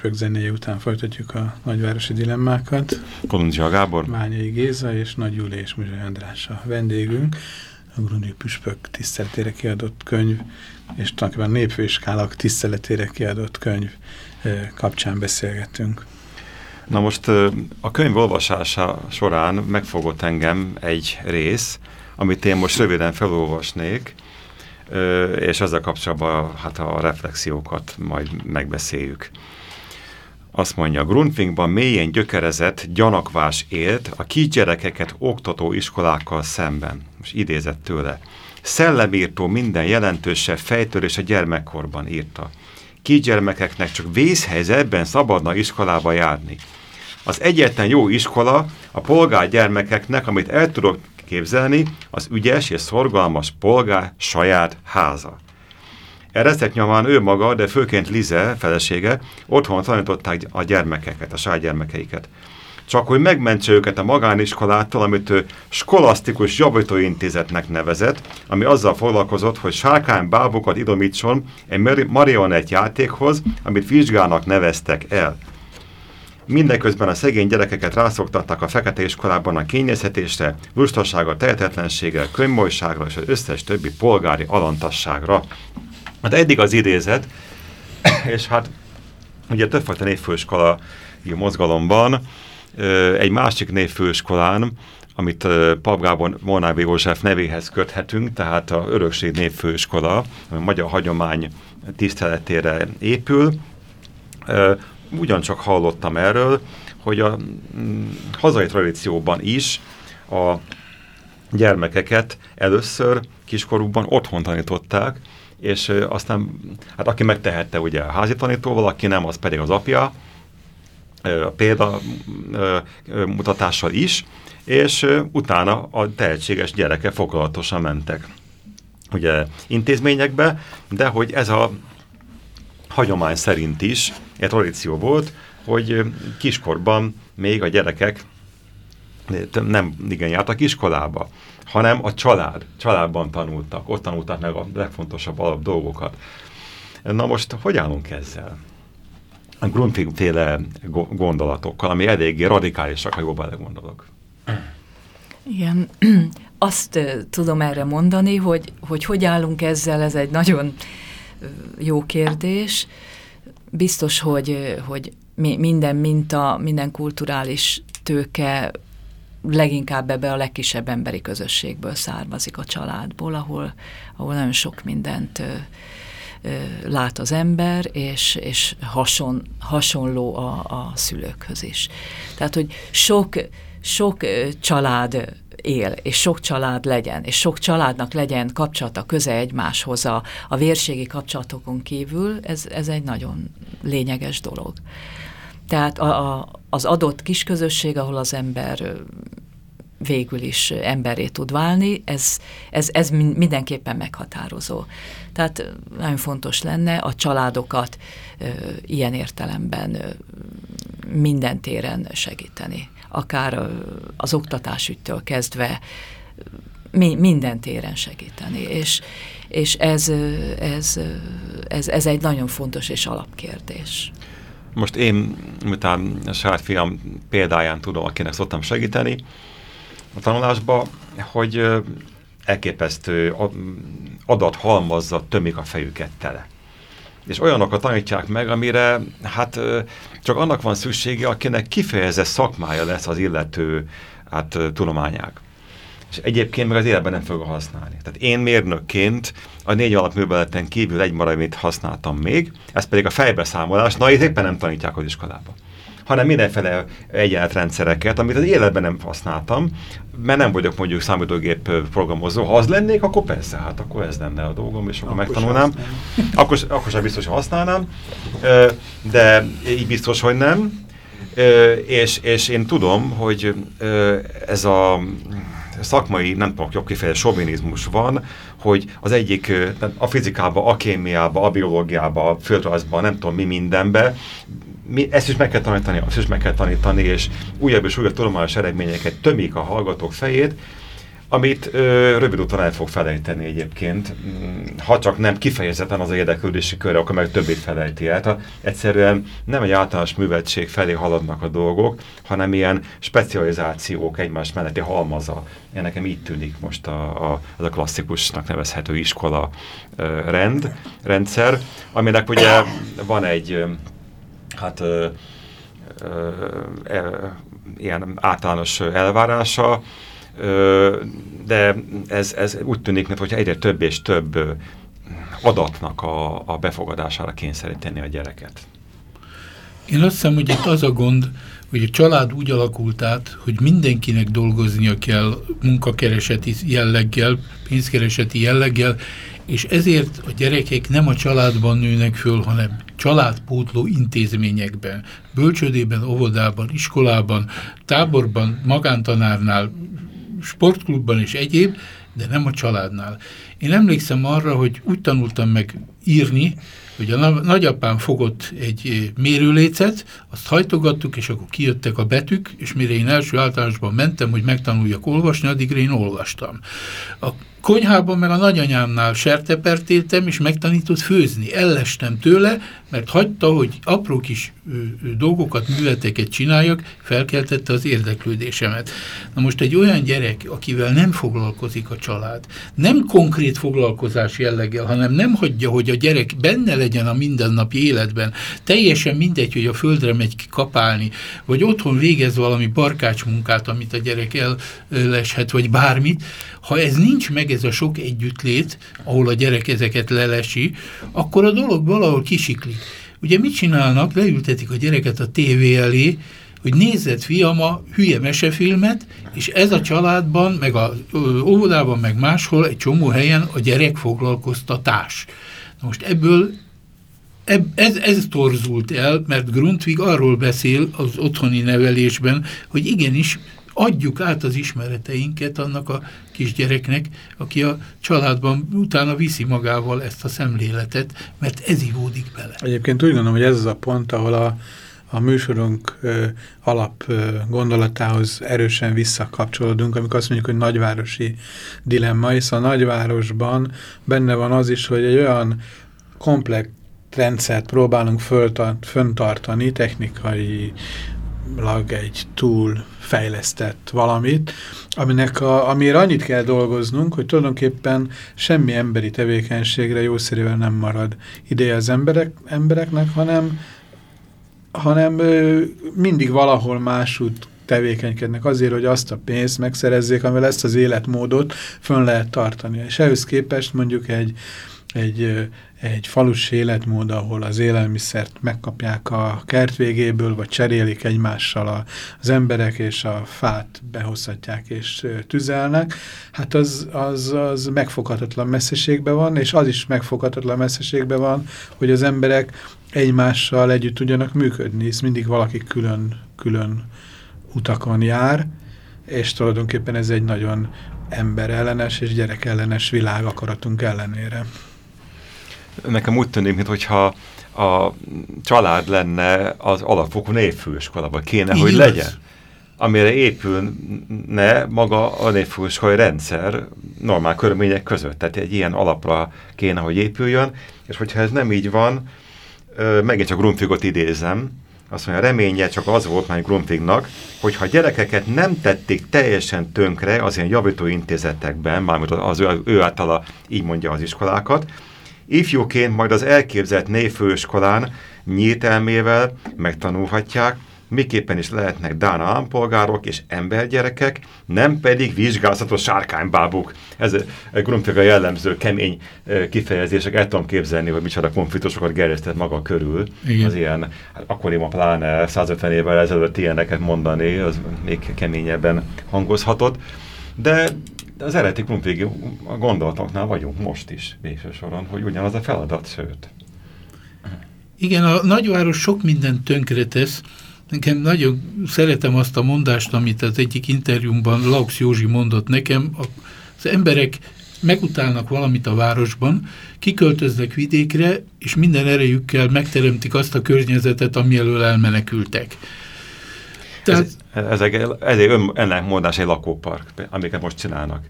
Püspök zenéje után folytatjuk a nagyvárosi dilemmákat. Kolundzsia Gábor. Mányai Géza és Nagy Júli és Muzsai András a vendégünk. A Grundig püspök tiszteletére kiadott könyv, és tulajdonképpen népfőskálak tiszteletére kiadott könyv kapcsán beszélgetünk. Na most a könyv olvasása során megfogott engem egy rész, amit én most röviden felolvasnék, és ezzel kapcsolatban hát a reflexiókat majd megbeszéljük. Azt mondja, Grundtvigban mélyen gyökerezett gyanakvás élt a kisgyerekeket oktató iskolákkal szemben. Most idézett tőle. Szellemírtó minden jelentősebb fejtörés a gyermekkorban írta. Kisgyermekeknek csak vészhelyzetben szabadna iskolába járni. Az egyetlen jó iskola a polgár gyermekeknek, amit el tudok képzelni, az ügyes és szorgalmas polgár saját háza. Erre nyomán ő maga, de főként Lize, felesége, otthon tanították a gyermekeket, a saját gyermekeiket. Csak hogy megmentse őket a magániskolától, amit ő skolasztikus javítóintézetnek nevezett, ami azzal foglalkozott, hogy sárkány bábukat idomítson egy marionett játékhoz, amit vizsgának neveztek el. Mindeközben a szegény gyerekeket rászoktatták a fekete iskolában a kényezhetésre, lustaságra, tehetetlenségre, könyvmolyságra és az összes többi polgári alantasságra. Hát eddig az idézet, és hát ugye többfajta névfőiskola mozgalomban, egy másik névfőiskolán, amit Pap Gábor Molnávi József nevéhez köthetünk, tehát a Örökség névfőiskola, ami a magyar hagyomány tiszteletére épül. Ugyancsak hallottam erről, hogy a mm, hazai tradícióban is a gyermekeket először kiskorúban otthon tanították, és aztán, hát aki megtehette ugye a házi tanítóval, aki nem, az pedig az apja, a példa mutatással is, és utána a tehetséges gyereke foglalatosan mentek ugye intézményekbe, de hogy ez a hagyomány szerint is egy tradíció volt, hogy kiskorban még a gyerekek nem igen jártak iskolába hanem a család, családban tanultak, ott tanultak meg a legfontosabb alap dolgokat. Na most, hogy állunk ezzel? A Grundtvig-féle gondolatokkal, ami eléggé radikálisak, ha jobban gondolok. Igen, azt tudom erre mondani, hogy, hogy hogy állunk ezzel, ez egy nagyon jó kérdés. Biztos, hogy, hogy minden minta, minden kulturális tőke leginkább ebbe a legkisebb emberi közösségből származik a családból, ahol, ahol nagyon sok mindent ö, ö, lát az ember, és, és hason, hasonló a, a szülőkhöz is. Tehát, hogy sok, sok család él, és sok család legyen, és sok családnak legyen kapcsolata köze egymáshoz a, a vérségi kapcsolatokon kívül, ez, ez egy nagyon lényeges dolog. Tehát a, a, az adott kisközösség, ahol az ember végül is emberré tud válni, ez, ez, ez mindenképpen meghatározó. Tehát nagyon fontos lenne a családokat ö, ilyen értelemben ö, minden téren segíteni. Akár ö, az oktatásügytől kezdve mi, minden téren segíteni. És, és ez, ez, ez, ez egy nagyon fontos és alapkérdés. Most én, miután a saját fiam példáján tudom, akinek szoktam segíteni, a tanulásba, hogy elképesztő adathalmazzat tömik a fejüket tele. És olyanokat tanítják meg, amire hát csak annak van szüksége, akinek kifejezett szakmája lesz az illető hát, tudományák és egyébként meg az életben nem fogja használni. Tehát én mérnökként a négy alapműveleten kívül egy maradékot használtam még, ez pedig a fejbeszámolás, na itt éppen nem tanítják az iskolában hanem mindenféle egyenletrendszereket, amit az életben nem használtam, mert nem vagyok mondjuk számítógép programozó. Ha az lennék, akkor persze, hát akkor ez lenne a dolgom, és akkor, akkor megtanulnám. Akkor, akkor sem biztos, hogy használnám, de így biztos, hogy nem. És, és én tudom, hogy ez a szakmai, nem tudok jobb kifejezés, sovinizmus van, hogy az egyik a fizikába, a kémiába, a biológiába, a földrajzba, nem tudom mi mindenbe, mi, ezt is meg kell tanítani, azt is meg kell tanítani, és újabb és újabb tudományos eredményeket tömik a hallgatók fejét, amit ö, rövid után el fog felejteni egyébként, mm, ha csak nem kifejezetten az érdeklődési körre, akkor meg többét felejti el. Tehát egyszerűen nem egy általános műveltség felé haladnak a dolgok, hanem ilyen specializációk egymás melletti halmaza. Én nekem így tűnik most a, a, az a klasszikusnak nevezhető iskola ö, rend, rendszer, aminek ugye van egy hát ö, ö, ö, ilyen általános elvárása, de ez, ez úgy tűnik, mintha egyre több és több adatnak a, a befogadására kényszeríteni a gyereket. Én azt hiszem, hogy itt az a gond, hogy a család úgy alakult át, hogy mindenkinek dolgoznia kell munkakereseti jelleggel, pénzkereseti jelleggel, és ezért a gyerekek nem a családban nőnek föl, hanem családpótló intézményekben, bölcsődében, óvodában, iskolában, táborban, magántanárnál, sportklubban és egyéb, de nem a családnál. Én emlékszem arra, hogy úgy tanultam meg írni, hogy a nagyapám fogott egy mérőlécet, azt hajtogattuk, és akkor kijöttek a betűk, és mire én első általánosban mentem, hogy megtanuljak olvasni, addigra én olvastam. A konyhában meg a nagyanyámnál sertepert éltem, és megtanított főzni. Ellestem tőle, mert hagyta, hogy apró kis dolgokat, műveleteket csináljak, felkeltette az érdeklődésemet. Na most egy olyan gyerek, akivel nem foglalkozik a család, nem konkrét foglalkozás jelleggel, hanem nem hagyja, hogy a gyerek benne legyen a mindennapi életben, teljesen mindegy, hogy a földre megy kapálni, vagy otthon végez valami barkács munkát, amit a gyerek elleshet, vagy bármit, ha ez nincs meg, ez a sok együttlét, ahol a gyerek ezeket lelesi, akkor a dolog valahol kisiklik. Ugye mit csinálnak? Leültetik a gyereket a tévé elé, hogy nézzet fiam a hülye mesefilmet, és ez a családban, meg a óvodában, meg máshol, egy csomó helyen a gyerek foglalkoztatás. Na most ebből eb, ez, ez torzult el, mert Grundtvig arról beszél az otthoni nevelésben, hogy igenis adjuk át az ismereteinket annak a kisgyereknek, aki a családban utána viszi magával ezt a szemléletet, mert ez ivódik bele. Egyébként úgy gondolom, hogy ez az a pont, ahol a, a műsorunk ö, alap ö, gondolatához erősen visszakapcsolódunk, amikor azt mondjuk, hogy nagyvárosi dilemma, hisz a nagyvárosban benne van az is, hogy egy olyan komplex rendszert próbálunk föntartani, technikai egy túl fejlesztett valamit, aminek a, amire annyit kell dolgoznunk, hogy tulajdonképpen semmi emberi tevékenységre jószerűen nem marad ideje az emberek, embereknek, hanem, hanem mindig valahol másút tevékenykednek azért, hogy azt a pénzt megszerezzék, amivel ezt az életmódot fönn lehet tartani. És ehhez képest mondjuk egy, egy egy falus életmód, ahol az élelmiszert megkapják a kert végéből, vagy cserélik egymással az emberek, és a fát behozhatják és tüzelnek, hát az, az, az megfoghatatlan messzeségben van, és az is megfoghatatlan messzeségben van, hogy az emberek egymással együtt tudjanak működni, hisz mindig valaki külön, külön utakon jár, és tulajdonképpen ez egy nagyon emberellenes és gyerekellenes világ akaratunk ellenére nekem úgy tűnik, mintha a család lenne az alapfokú névfőiskolában kéne, Így hogy az. legyen. Amire épülne maga a névfőiskolai rendszer normál körülmények között. Tehát egy ilyen alapra kéne, hogy épüljön, és hogyha ez nem így van, megint csak Grundtvigot idézem, azt mondja, reménye csak az volt már Grundtvignak, hogy ha gyerekeket nem tették teljesen tönkre az ilyen javító intézetekben, mármint az ő, ő általa így mondja az iskolákat, Ifjúként majd az elképzelt névfőiskolán nyílt elmével megtanulhatják, miképpen is lehetnek Dán állampolgárok és embergyerekek, nem pedig vizsgázatos sárkánybábuk. Ez a jellemző kemény kifejezések, el tudom képzelni, hogy micsoda konfliktusokat gerjesztett maga körül. Igen. Az ilyen, hát akkoriban pláne 150 évvel ezelőtt ilyeneket mondani, az még keményebben hangozhatott. De de az eredeti Grundtvigi gondolatoknál vagyunk most is végső soron, hogy ugyanaz a feladat, sőt. Igen, a nagyváros sok mindent tönkretesz. Nekem nagyon szeretem azt a mondást, amit az egyik interjúmban Laux Józsi mondott nekem. Az emberek megutálnak valamit a városban, kiköltöznek vidékre, és minden erejükkel megteremtik azt a környezetet, ami elől elmenekültek. Tehát... Ez, ez, ez, ez egy ennek mondás egy lakópark, amiket most csinálnak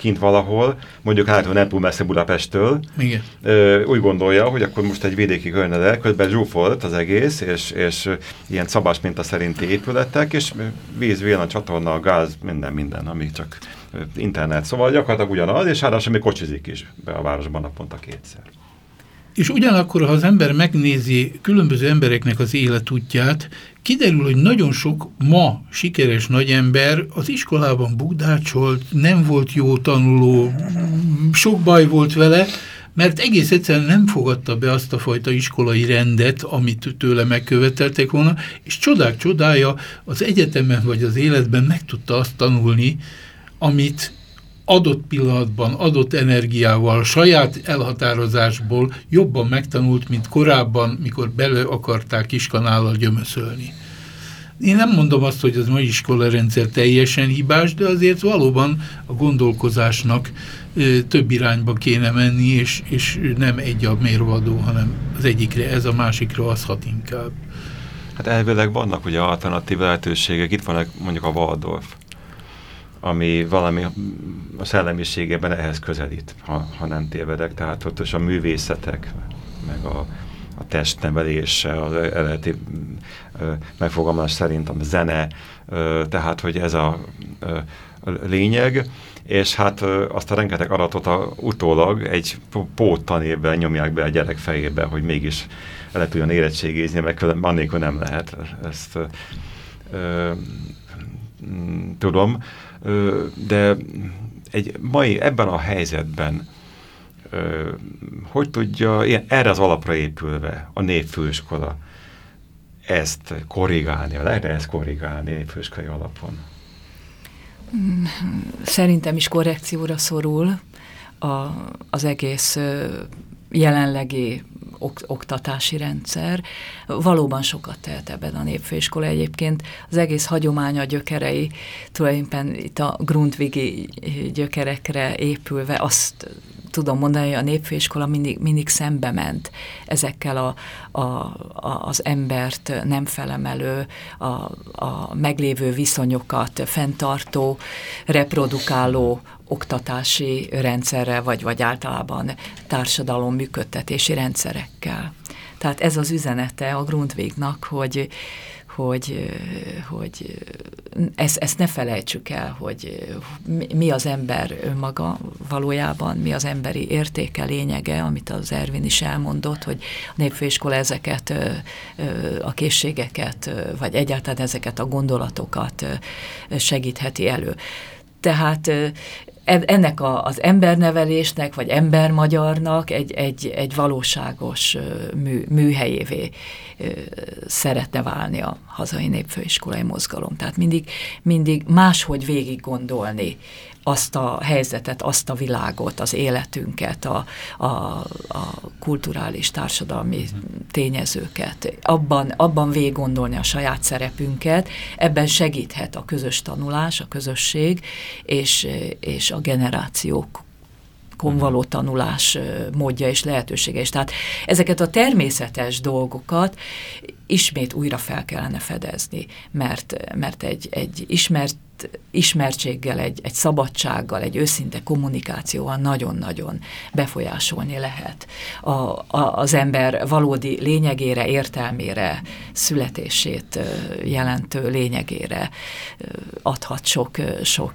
kint valahol, mondjuk hát nem túl messze Budapesttől, Igen. Ö, úgy gondolja, hogy akkor most egy vidéki környezet, közben zsúfolt az egész, és, és ilyen szabás minta szerinti épületek, és víz, a csatorna, gáz, minden, minden, ami csak internet. Szóval gyakorlatilag ugyanaz, és hát még kocsizik is be a városban naponta kétszer. És ugyanakkor, ha az ember megnézi különböző embereknek az életútját, kiderül, hogy nagyon sok ma sikeres nagyember az iskolában bugdácsolt, nem volt jó tanuló, sok baj volt vele, mert egész egyszerűen nem fogadta be azt a fajta iskolai rendet, amit tőle megköveteltek volna, és csodák csodája az egyetemen vagy az életben meg tudta azt tanulni, amit adott pillanatban, adott energiával, saját elhatározásból jobban megtanult, mint korábban, mikor bele akarták kiskanállal gyömöszölni. Én nem mondom azt, hogy az mai iskolarendszer teljesen hibás, de azért valóban a gondolkozásnak ö, több irányba kéne menni, és, és nem egy a mérvadó, hanem az egyikre ez, a másikra az hat inkább. Hát elvileg vannak ugye alternatív lehetőségek, itt van mondjuk a Waldorf, ami valami a szellemiségében ehhez közelít, ha, ha nem tévedek, tehát ott is a művészetek, meg a, a testnevelése, az eredeti megfogalmazás szerint a zene, tehát hogy ez a, a lényeg, és hát azt a rengeteg adatot a, utólag egy póttanévben nyomják be a gyerek fejébe, hogy mégis el tudjon érettségézni, mert különben annélkül nem lehet. Ezt ö, tudom, ö, de egy mai, ebben a helyzetben hogy tudja, ilyen, erre az alapra épülve a népfőiskola ezt korrigálni, lehet ezt korrigálni népfőiskolai alapon? Szerintem is korrekcióra szorul a, az egész jelenlegi ok oktatási rendszer. Valóban sokat tehet ebben a népfőiskola egyébként. Az egész hagyománya gyökerei tulajdonképpen itt a Grundvigi gyökerekre épülve azt tudom mondani, hogy a népfőiskola mindig, mindig szembe ment ezekkel a, a, a, az embert nem felemelő, a, a meglévő viszonyokat fenntartó, reprodukáló oktatási rendszerrel, vagy, vagy általában társadalom működtetési rendszerekkel. Tehát ez az üzenete a Grundvégnak, hogy, hogy, hogy ezt, ezt ne felejtsük el, hogy mi az ember önmaga valójában, mi az emberi értéke, lényege, amit az Ervin is elmondott, hogy a népfőiskola ezeket a készségeket, vagy egyáltalán ezeket a gondolatokat segítheti elő. Tehát ennek a, az embernevelésnek, vagy embermagyarnak egy, egy, egy valóságos mű, műhelyévé szeretne válni a hazai népfőiskolai mozgalom. Tehát mindig, mindig máshogy végig gondolni azt a helyzetet, azt a világot, az életünket, a, a, a kulturális, társadalmi tényezőket, abban, abban végig gondolni a saját szerepünket, ebben segíthet a közös tanulás, a közösség és, és a generációk való tanulás módja és lehetősége is. Tehát ezeket a természetes dolgokat ismét újra fel kellene fedezni, mert, mert egy, egy ismert ismertséggel, egy, egy szabadsággal, egy őszinte kommunikációval nagyon-nagyon befolyásolni lehet a, a, az ember valódi lényegére, értelmére, születését jelentő lényegére adhat sok, sok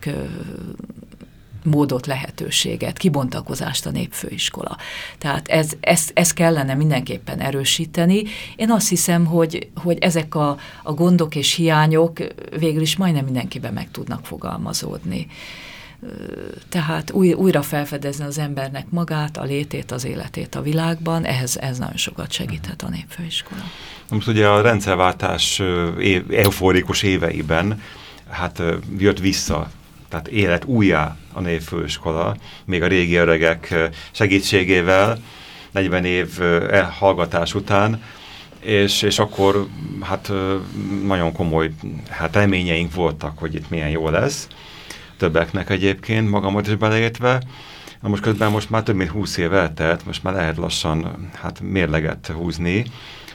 módot, lehetőséget, kibontakozást a népfőiskola. Tehát ez, ez, ez kellene mindenképpen erősíteni. Én azt hiszem, hogy, hogy ezek a, a gondok és hiányok végül is majdnem mindenkiben meg tudnak fogalmazódni. Tehát új, újra felfedezni az embernek magát, a létét, az életét a világban, ehhez ez nagyon sokat segíthet a népfőiskola. Most ugye a rendszerváltás év, euforikus éveiben hát jött vissza tehát élet újjá a névfőiskola, még a régi öregek segítségével, 40 év elhallgatás után, és, és akkor hát nagyon komoly hát reményeink voltak, hogy itt milyen jó lesz, többeknek egyébként, magamat is beleértve. Na most közben most már több mint 20 év eltelt, most már lehet lassan hát mérleget húzni,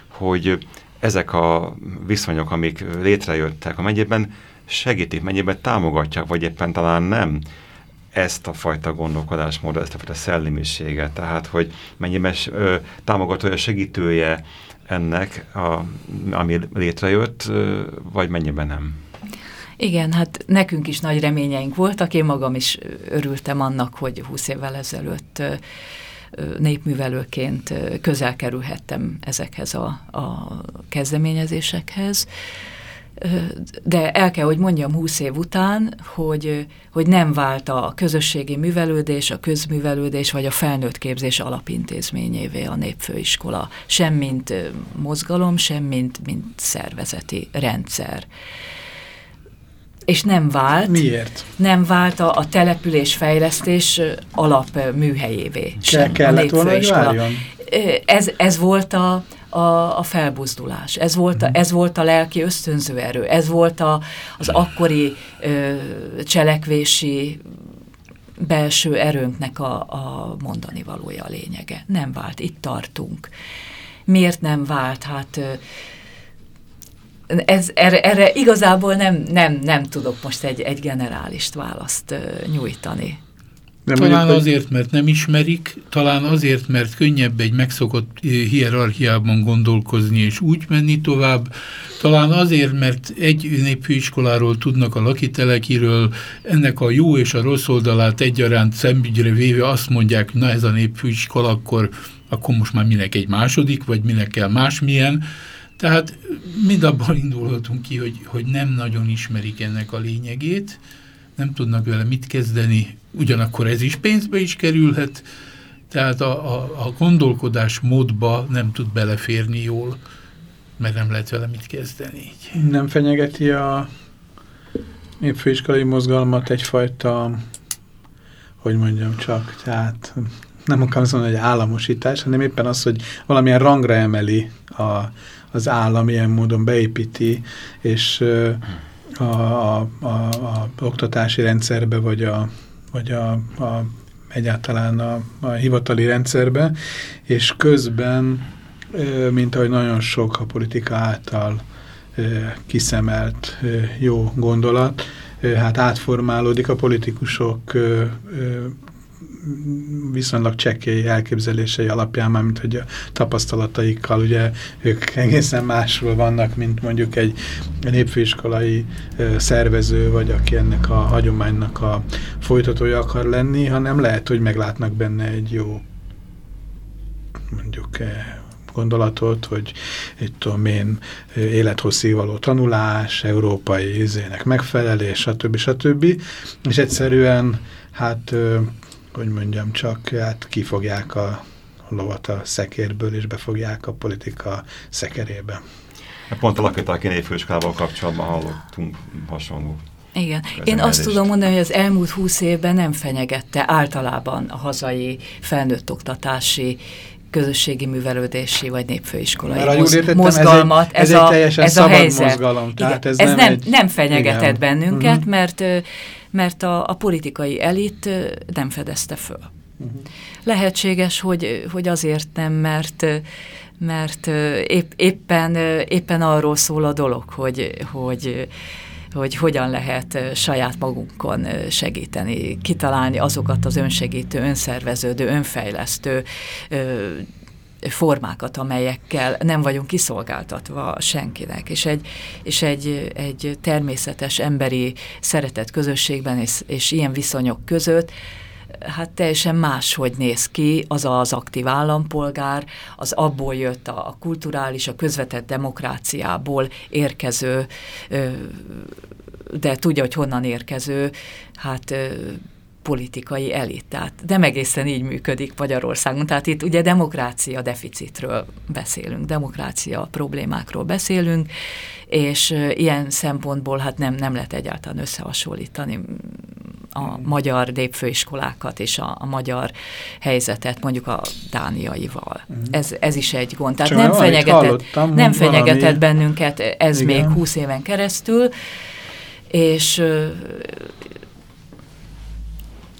hogy ezek a viszonyok, amik létrejöttek, amennyiben segítik, mennyiben támogatják, vagy éppen talán nem ezt a fajta gondolkodásmódot, ezt a fajta szellemiséget, tehát hogy mennyiben ö, támogatója, segítője ennek, a, ami létrejött, ö, vagy mennyiben nem. Igen, hát nekünk is nagy reményeink voltak, én magam is örültem annak, hogy 20 évvel ezelőtt népművelőként közel kerülhettem ezekhez a, a kezdeményezésekhez de el kell, hogy mondjam húsz év után, hogy, hogy nem vált a közösségi művelődés, a közművelődés vagy a felnőtt képzés alapintézményévé a népfőiskola, sem mint mozgalom, sem mint, mint szervezeti rendszer és nem vált. Miért? Nem vált a, a településfejlesztés alapműhelyévé. Ke kellett volna, hogy Ez, ez volt a, a, a felbuzdulás. Ez volt, a, mhm. ez volt a lelki ösztönző erő, ez volt a, az akkori ö, cselekvési belső erőnknek a, a mondani valója a lényege. Nem vált, itt tartunk. Miért nem vált? Hát ö, ez, erre, erre igazából nem, nem, nem tudok most egy, egy generálist választ nyújtani. Nem talán mondjuk, azért, mert nem ismerik, talán azért, mert könnyebb egy megszokott eh, hierarchiában gondolkozni és úgy menni tovább, talán azért, mert egy népfőiskoláról tudnak a lakitelekiről, ennek a jó és a rossz oldalát egyaránt szembügyre véve azt mondják, na ez a népfőiskola, akkor, akkor most már minek egy második, vagy minek kell másmilyen. Tehát mind abban indulhatunk ki, hogy, hogy nem nagyon ismerik ennek a lényegét, nem tudnak vele mit kezdeni, ugyanakkor ez is pénzbe is kerülhet, tehát a, a, a gondolkodás módba nem tud beleférni jól, mert nem lehet vele mit kezdeni. Így. Nem fenyegeti a népfőiskolai mozgalmat egyfajta, hogy mondjam csak, tehát nem akarom azt mondani, hogy államosítás, hanem éppen az, hogy valamilyen rangra emeli a, az állam, ilyen módon beépíti, és a, a, a, a oktatási rendszerbe, vagy a, vagy a, a egyáltalán a, a hivatali rendszerbe, és közben, mint ahogy nagyon sok a politika által kiszemelt jó gondolat, hát átformálódik a politikusok viszonylag csekély elképzelései alapján, már mint hogy a tapasztalataikkal, ugye ők egészen másról vannak, mint mondjuk egy népfőiskolai szervező, vagy aki ennek a hagyománynak a folytatója akar lenni, hanem lehet, hogy meglátnak benne egy jó mondjuk gondolatot, hogy egy tudom én, élethosszívaló tanulás, európai izének megfelelés, stb. stb. És egyszerűen hát hogy mondjam, csak hát kifogják a lovat a szekérből, és befogják a politika szekerébe. Pont a lakítáki névfőiskolával kapcsolatban hallottunk hasonló igen. Én azt tudom mondani, hogy az elmúlt húsz évben nem fenyegette általában a hazai felnőtt oktatási közösségi művelődési vagy népfőiskolai moz, értettem, mozgalmat. Ez egy, ez, ez, a, ez a helyzet. Mozgalom, tehát ez, ez nem, nem, egy, nem fenyegetett igen. bennünket, uh mhm. -huh. mert mert a, a politikai elit nem fedezte föl. Uh -huh. Lehetséges, hogy, hogy azért nem, mert mert épp, éppen, éppen arról szól a dolog, hogy, hogy, hogy hogyan lehet saját magunkon segíteni, kitalálni azokat az önsegítő, önszerveződő, önfejlesztő formákat, amelyekkel nem vagyunk kiszolgáltatva senkinek. És egy, és egy, egy természetes emberi szeretett közösségben és, és ilyen viszonyok között hát teljesen máshogy néz ki az az aktív állampolgár, az abból jött a, a kulturális, a közvetett demokráciából érkező, de tudja, hogy honnan érkező, hát politikai elit. Tehát nem egészen így működik Magyarországon. Tehát itt ugye demokrácia deficitről beszélünk, demokrácia problémákról beszélünk, és ilyen szempontból hát nem, nem lehet egyáltalán összehasonlítani a magyar népfőiskolákat és a, a magyar helyzetet mondjuk a dániaival. Mm. Ez, ez is egy gond. Tehát nem fenyegetett, nem fenyegetett valami... bennünket ez Igen. még húsz éven keresztül, és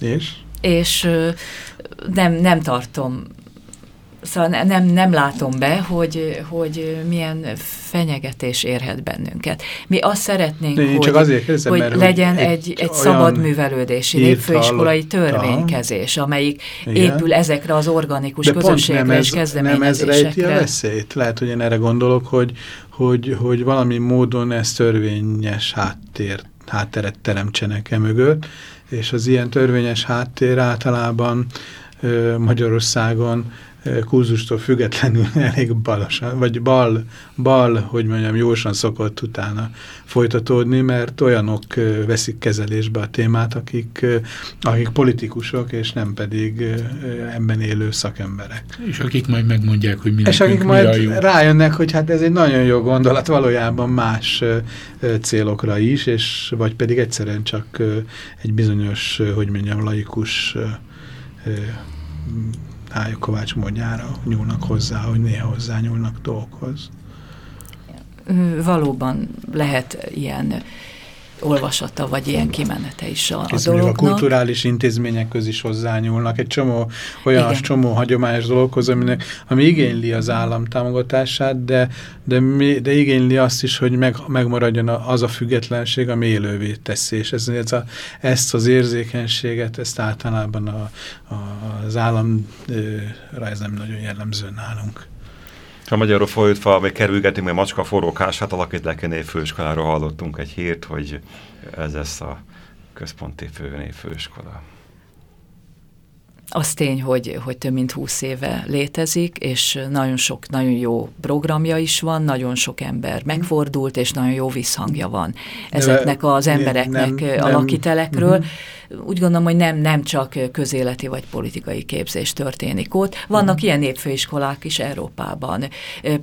és? És nem, nem tartom Szóval nem, nem látom be, hogy, hogy milyen fenyegetés érhet bennünket. Mi azt szeretnénk, hogy, csak azért kérdezem, hogy mert legyen egy, egy, egy szabad művelődési népfőiskolai törvénykezés, amelyik Igen. épül ezekre az organikus De közösségekre és kezdeményezésekre. Nem ez rejti a veszélyt. Lehet, hogy én erre gondolok, hogy, hogy, hogy valami módon ez törvényes háttér, hátteret teremtsenek e mögött, és az ilyen törvényes háttér általában Magyarországon kurzustól függetlenül elég balasan, vagy bal, bal, hogy mondjam, jósan szokott utána folytatódni, mert olyanok veszik kezelésbe a témát, akik, akik politikusok, és nem pedig ebben élő szakemberek. És akik majd megmondják, hogy mi És akik majd jó. rájönnek, hogy hát ez egy nagyon jó gondolat, valójában más célokra is, és vagy pedig egyszerűen csak egy bizonyos, hogy mondjam, laikus Hája Kovács módjára nyúlnak hozzá, hogy néha hozzá nyúlnak dolgokhoz. Valóban lehet ilyen olvasata, vagy ilyen kimenete is a, a dolognak. A kulturális intézmények köz is hozzányúlnak. Egy csomó olyan Igen. csomó hagyományos dologhoz, aminek, ami igényli az állam támogatását, de, de, mi, de igényli azt is, hogy meg, megmaradjon az a függetlenség, ami élővé teszi. És ez, ez a, ezt az érzékenységet, ezt általában a, a, az államra ez nem nagyon jellemző nálunk. Ha magyarul folytva, vagy kerülgetünk, mert macska forrókását alakít lekené főiskoláról hallottunk egy hírt, hogy ez lesz a központi főnév főiskola. Az tény, hogy, hogy több mint húsz éve létezik, és nagyon sok, nagyon jó programja is van, nagyon sok ember megfordult, és nagyon jó visszhangja van ezeknek az embereknek nem, a lakitelekről. Nem. Úgy gondolom, hogy nem, nem csak közéleti vagy politikai képzés történik ott. Vannak uh-huh. ilyen népfőiskolák is Európában,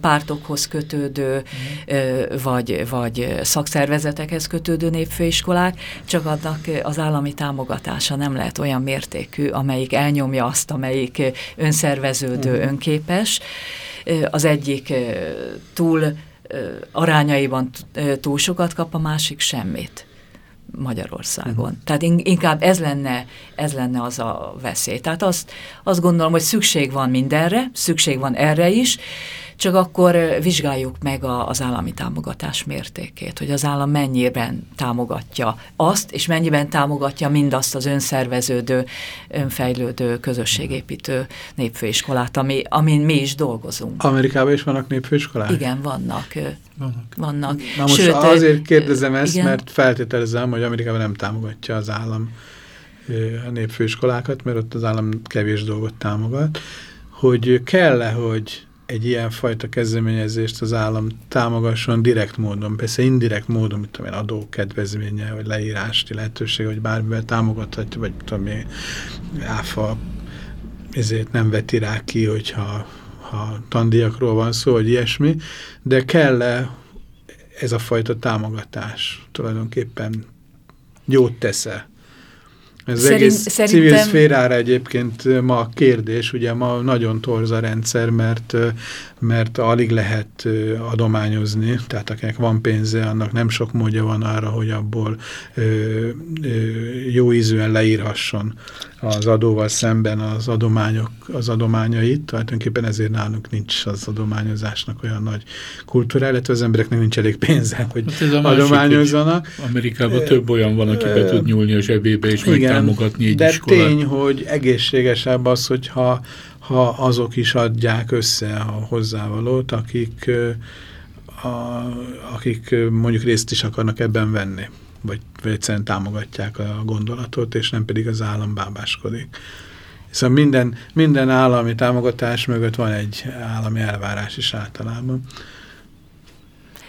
pártokhoz kötődő, uh-huh. vagy, vagy szakszervezetekhez kötődő népfőiskolák, csak annak az állami támogatása nem lehet olyan mértékű, amelyik elnyomja azt, amelyik önszerveződő, uh-huh. önképes. Az egyik túl arányaiban túl sokat kap, a másik semmit. Magyarországon. Uh-huh. Tehát inkább ez lenne, ez lenne az a veszély. Tehát azt, azt gondolom, hogy szükség van mindenre, szükség van erre is, csak akkor vizsgáljuk meg a, az állami támogatás mértékét, hogy az állam mennyiben támogatja azt, és mennyiben támogatja mindazt az önszerveződő, önfejlődő, közösségépítő népfőiskolát, ami, amin mi is dolgozunk. Amerikában is vannak népfőiskolák? Igen, vannak. Vannak. vannak. Na most Sőt, azért kérdezem ezt, igen. mert feltételezem, hogy Amerikában nem támogatja az állam a népfőiskolákat, mert ott az állam kevés dolgot támogat, hogy kell-e, hogy egy ilyen fajta kezdeményezést az állam támogasson direkt módon, persze indirekt módon, mint tudom én, adókedvezménye, vagy leírási lehetőség, vagy bármivel támogathatja, vagy tudom én, áfa ezért nem veti rá ki, hogyha ha tandíjakról van szó, vagy ilyesmi, de kell-e ez a fajta támogatás tulajdonképpen jót tesz-e? Ez Szerint, egész szerintem... civil szférára egyébként ma kérdés, ugye ma nagyon torz a rendszer, mert, mert alig lehet adományozni, tehát akinek van pénze, annak nem sok módja van arra, hogy abból ö, ö, jó ízűen leírhasson az adóval szemben az adományok, az adományait, tulajdonképpen ezért nálunk nincs az adományozásnak olyan nagy kultúra, illetve az embereknek nincs elég pénze, hogy hát adományozzanak. Amerikában több olyan van, aki be tud nyúlni a zsebébe és igen, megtámogatni egy de iskolát. tény, hogy egészségesebb az, hogyha ha azok is adják össze a hozzávalót, akik, a, akik mondjuk részt is akarnak ebben venni vagy, vagy egyszerűen támogatják a gondolatot, és nem pedig az állam bábáskodik. Hiszen minden, minden állami támogatás mögött van egy állami elvárás is általában.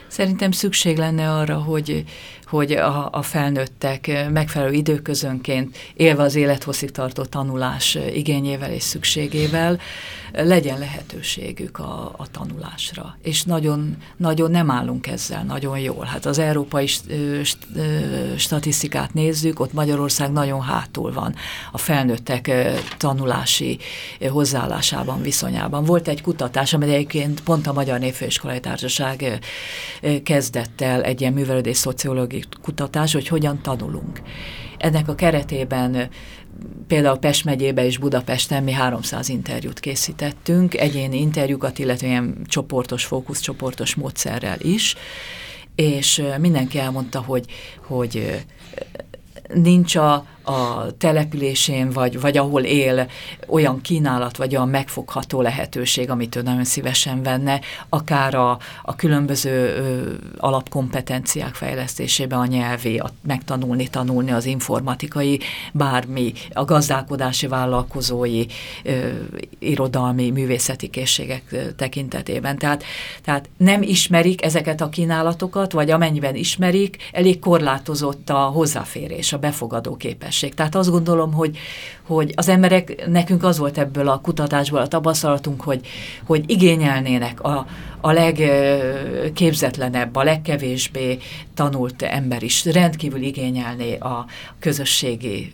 Szerintem szükség lenne arra, hogy, hogy a, a felnőttek megfelelő időközönként élve az élethosszig tartó tanulás igényével és szükségével legyen lehetőségük a, a tanulásra. És nagyon, nagyon nem állunk ezzel nagyon jól. Hát az európai statisztikát nézzük, ott Magyarország nagyon hátul van a felnőttek tanulási hozzáállásában, viszonyában. Volt egy kutatás, amely egyébként pont a Magyar Népfőiskolai Társaság kezdett el egy ilyen művelődés szociológiai kutatás, hogy hogyan tanulunk. Ennek a keretében például Pest megyébe és Budapesten mi 300 interjút készítettünk, egyéni interjúkat, illetve ilyen csoportos, fókuszcsoportos módszerrel is, és mindenki elmondta, hogy, hogy nincs a, a településén, vagy, vagy ahol él olyan kínálat, vagy olyan megfogható lehetőség, amit ő nagyon szívesen venne, akár a, a különböző ö, alapkompetenciák fejlesztésében, a nyelvi, a megtanulni, tanulni az informatikai, bármi, a gazdálkodási vállalkozói, ö, irodalmi, művészeti készségek tekintetében. Tehát, tehát nem ismerik ezeket a kínálatokat, vagy amennyiben ismerik, elég korlátozott a hozzáférés, a befogadó képesség. Tehát azt gondolom, hogy, hogy az emberek, nekünk az volt ebből a kutatásból a tapasztalatunk, hogy, hogy igényelnének a, a legképzetlenebb, a legkevésbé tanult ember is rendkívül igényelné a közösségi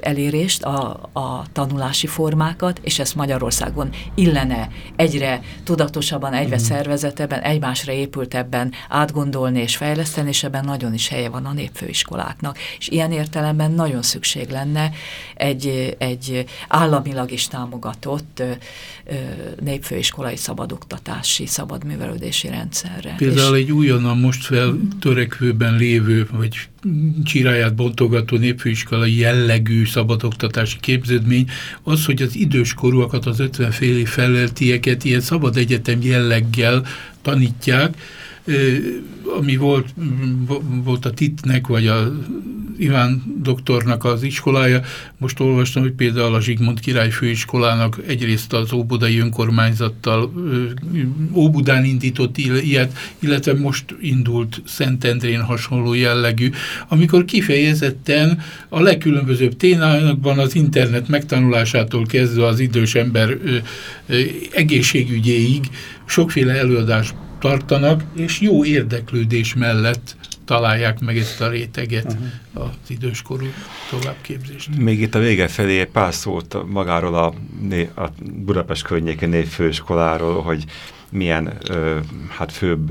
elérést, a, a tanulási formákat, és ezt Magyarországon illene egyre tudatosabban, egyre mm. szervezetebben, egymásra épültebben átgondolni és fejleszteni, és ebben nagyon is helye van a népfőiskoláknak. És ilyen értelemben nagyon szükség lenne egy, egy államilag is támogatott népfőiskolai szabadoktatási szabad művelődési rendszerre. Például és... egy újonnan most feltörekvőben lévő, vagy csiráját bontogató népfőiskolai jellegű szabadoktatási képződmény az, hogy az időskorúakat, az 50 fél feleltieket ilyen szabad egyetem jelleggel tanítják, ami volt, volt a TIT-nek, vagy a Iván doktornak az iskolája. Most olvastam, hogy például a Zsigmond Király főiskolának egyrészt az Óbudai önkormányzattal Óbudán indított ilyet, illetve most indult Szentendrén hasonló jellegű, amikor kifejezetten a legkülönbözőbb témákban az internet megtanulásától kezdve az idős ember egészségügyéig sokféle előadást tartanak, és jó érdeklődés mellett találják meg ezt a réteget uh -huh. az időskorú továbbképzést. Még itt a vége felé pár szót magáról a, a Budapest környéki névfőiskoláról, hogy milyen ö, hát főbb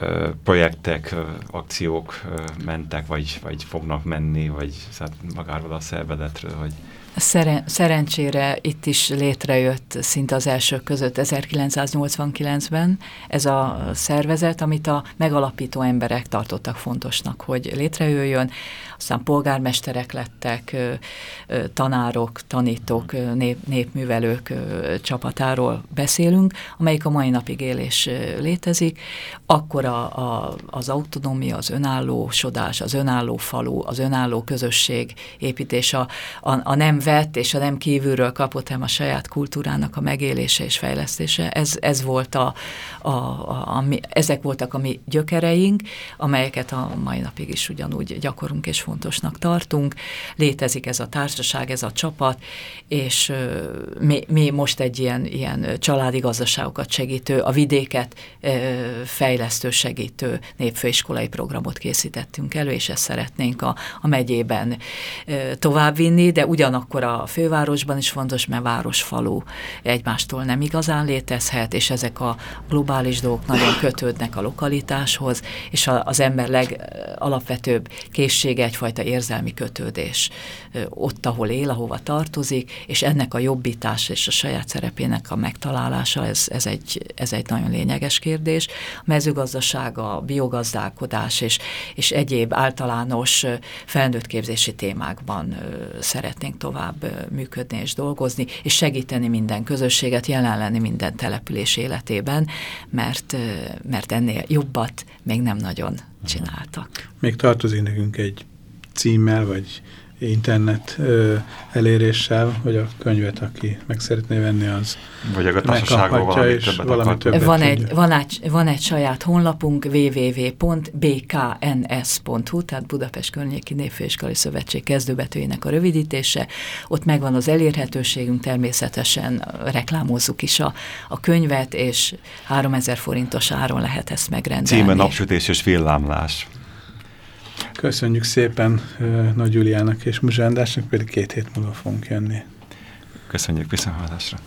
ö, projektek, ö, akciók ö, mentek, vagy, vagy fognak menni, vagy hát magáról a szervezetről, hogy Szeren szerencsére itt is létrejött szinte az elsők között 1989-ben ez a szervezet, amit a megalapító emberek tartottak fontosnak, hogy létrejöjjön. Aztán polgármesterek lettek, tanárok, tanítók, nép, népművelők csapatáról beszélünk, amelyik a mai napig él és létezik, akkor a, a, az autonómia, az önállósodás, az önálló falu, az önálló közösség építés, a, a, a nem vett és a nem kívülről kapott, hanem a saját kultúrának a megélése és fejlesztése, ez, ez volt a, a, a, a, ezek voltak a mi gyökereink, amelyeket a mai napig is ugyanúgy gyakorunk és fontosnak tartunk. Létezik ez a társaság, ez a csapat, és mi, mi most egy ilyen, ilyen családi gazdaságokat segítő, a vidéket fejlesztő, segítő népfőiskolai programot készítettünk elő, és ezt szeretnénk a, a megyében továbbvinni, de ugyanakkor a fővárosban is fontos, mert városfalú egymástól nem igazán létezhet, és ezek a globális dolgok nagyon kötődnek a lokalitáshoz, és az ember legalapvetőbb készsége egyfajta érzelmi kötődés ott, ahol él, ahova tartozik, és ennek a jobbítás és a saját szerepének a megtalálása, ez, ez, egy, ez egy nagyon lényeges kérdés. A mezőgazdaság, a biogazdálkodás és, és egyéb általános felnőttképzési témákban szeretnénk tovább működni és dolgozni, és segíteni minden közösséget, jelen lenni minden település életében, mert, mert ennél jobbat még nem nagyon csináltak. Még tartozik nekünk egy címmel, vagy internet ö, eléréssel, hogy a könyvet, aki meg szeretné venni, az vagy a társaságban valami többet valami többet van egy, van, egy, van egy saját honlapunk www.bkns.hu, tehát Budapest Környéki Népfőiskolai Szövetség kezdőbetűjének a rövidítése. Ott megvan az elérhetőségünk, természetesen reklámozzuk is a, a könyvet, és 3000 forintos áron lehet ezt megrendelni. Címe napsütés és villámlás. Köszönjük szépen Nagy Juliának és Muzsándásnak, pedig két hét múlva fogunk jönni. Köszönjük viszontlátásra.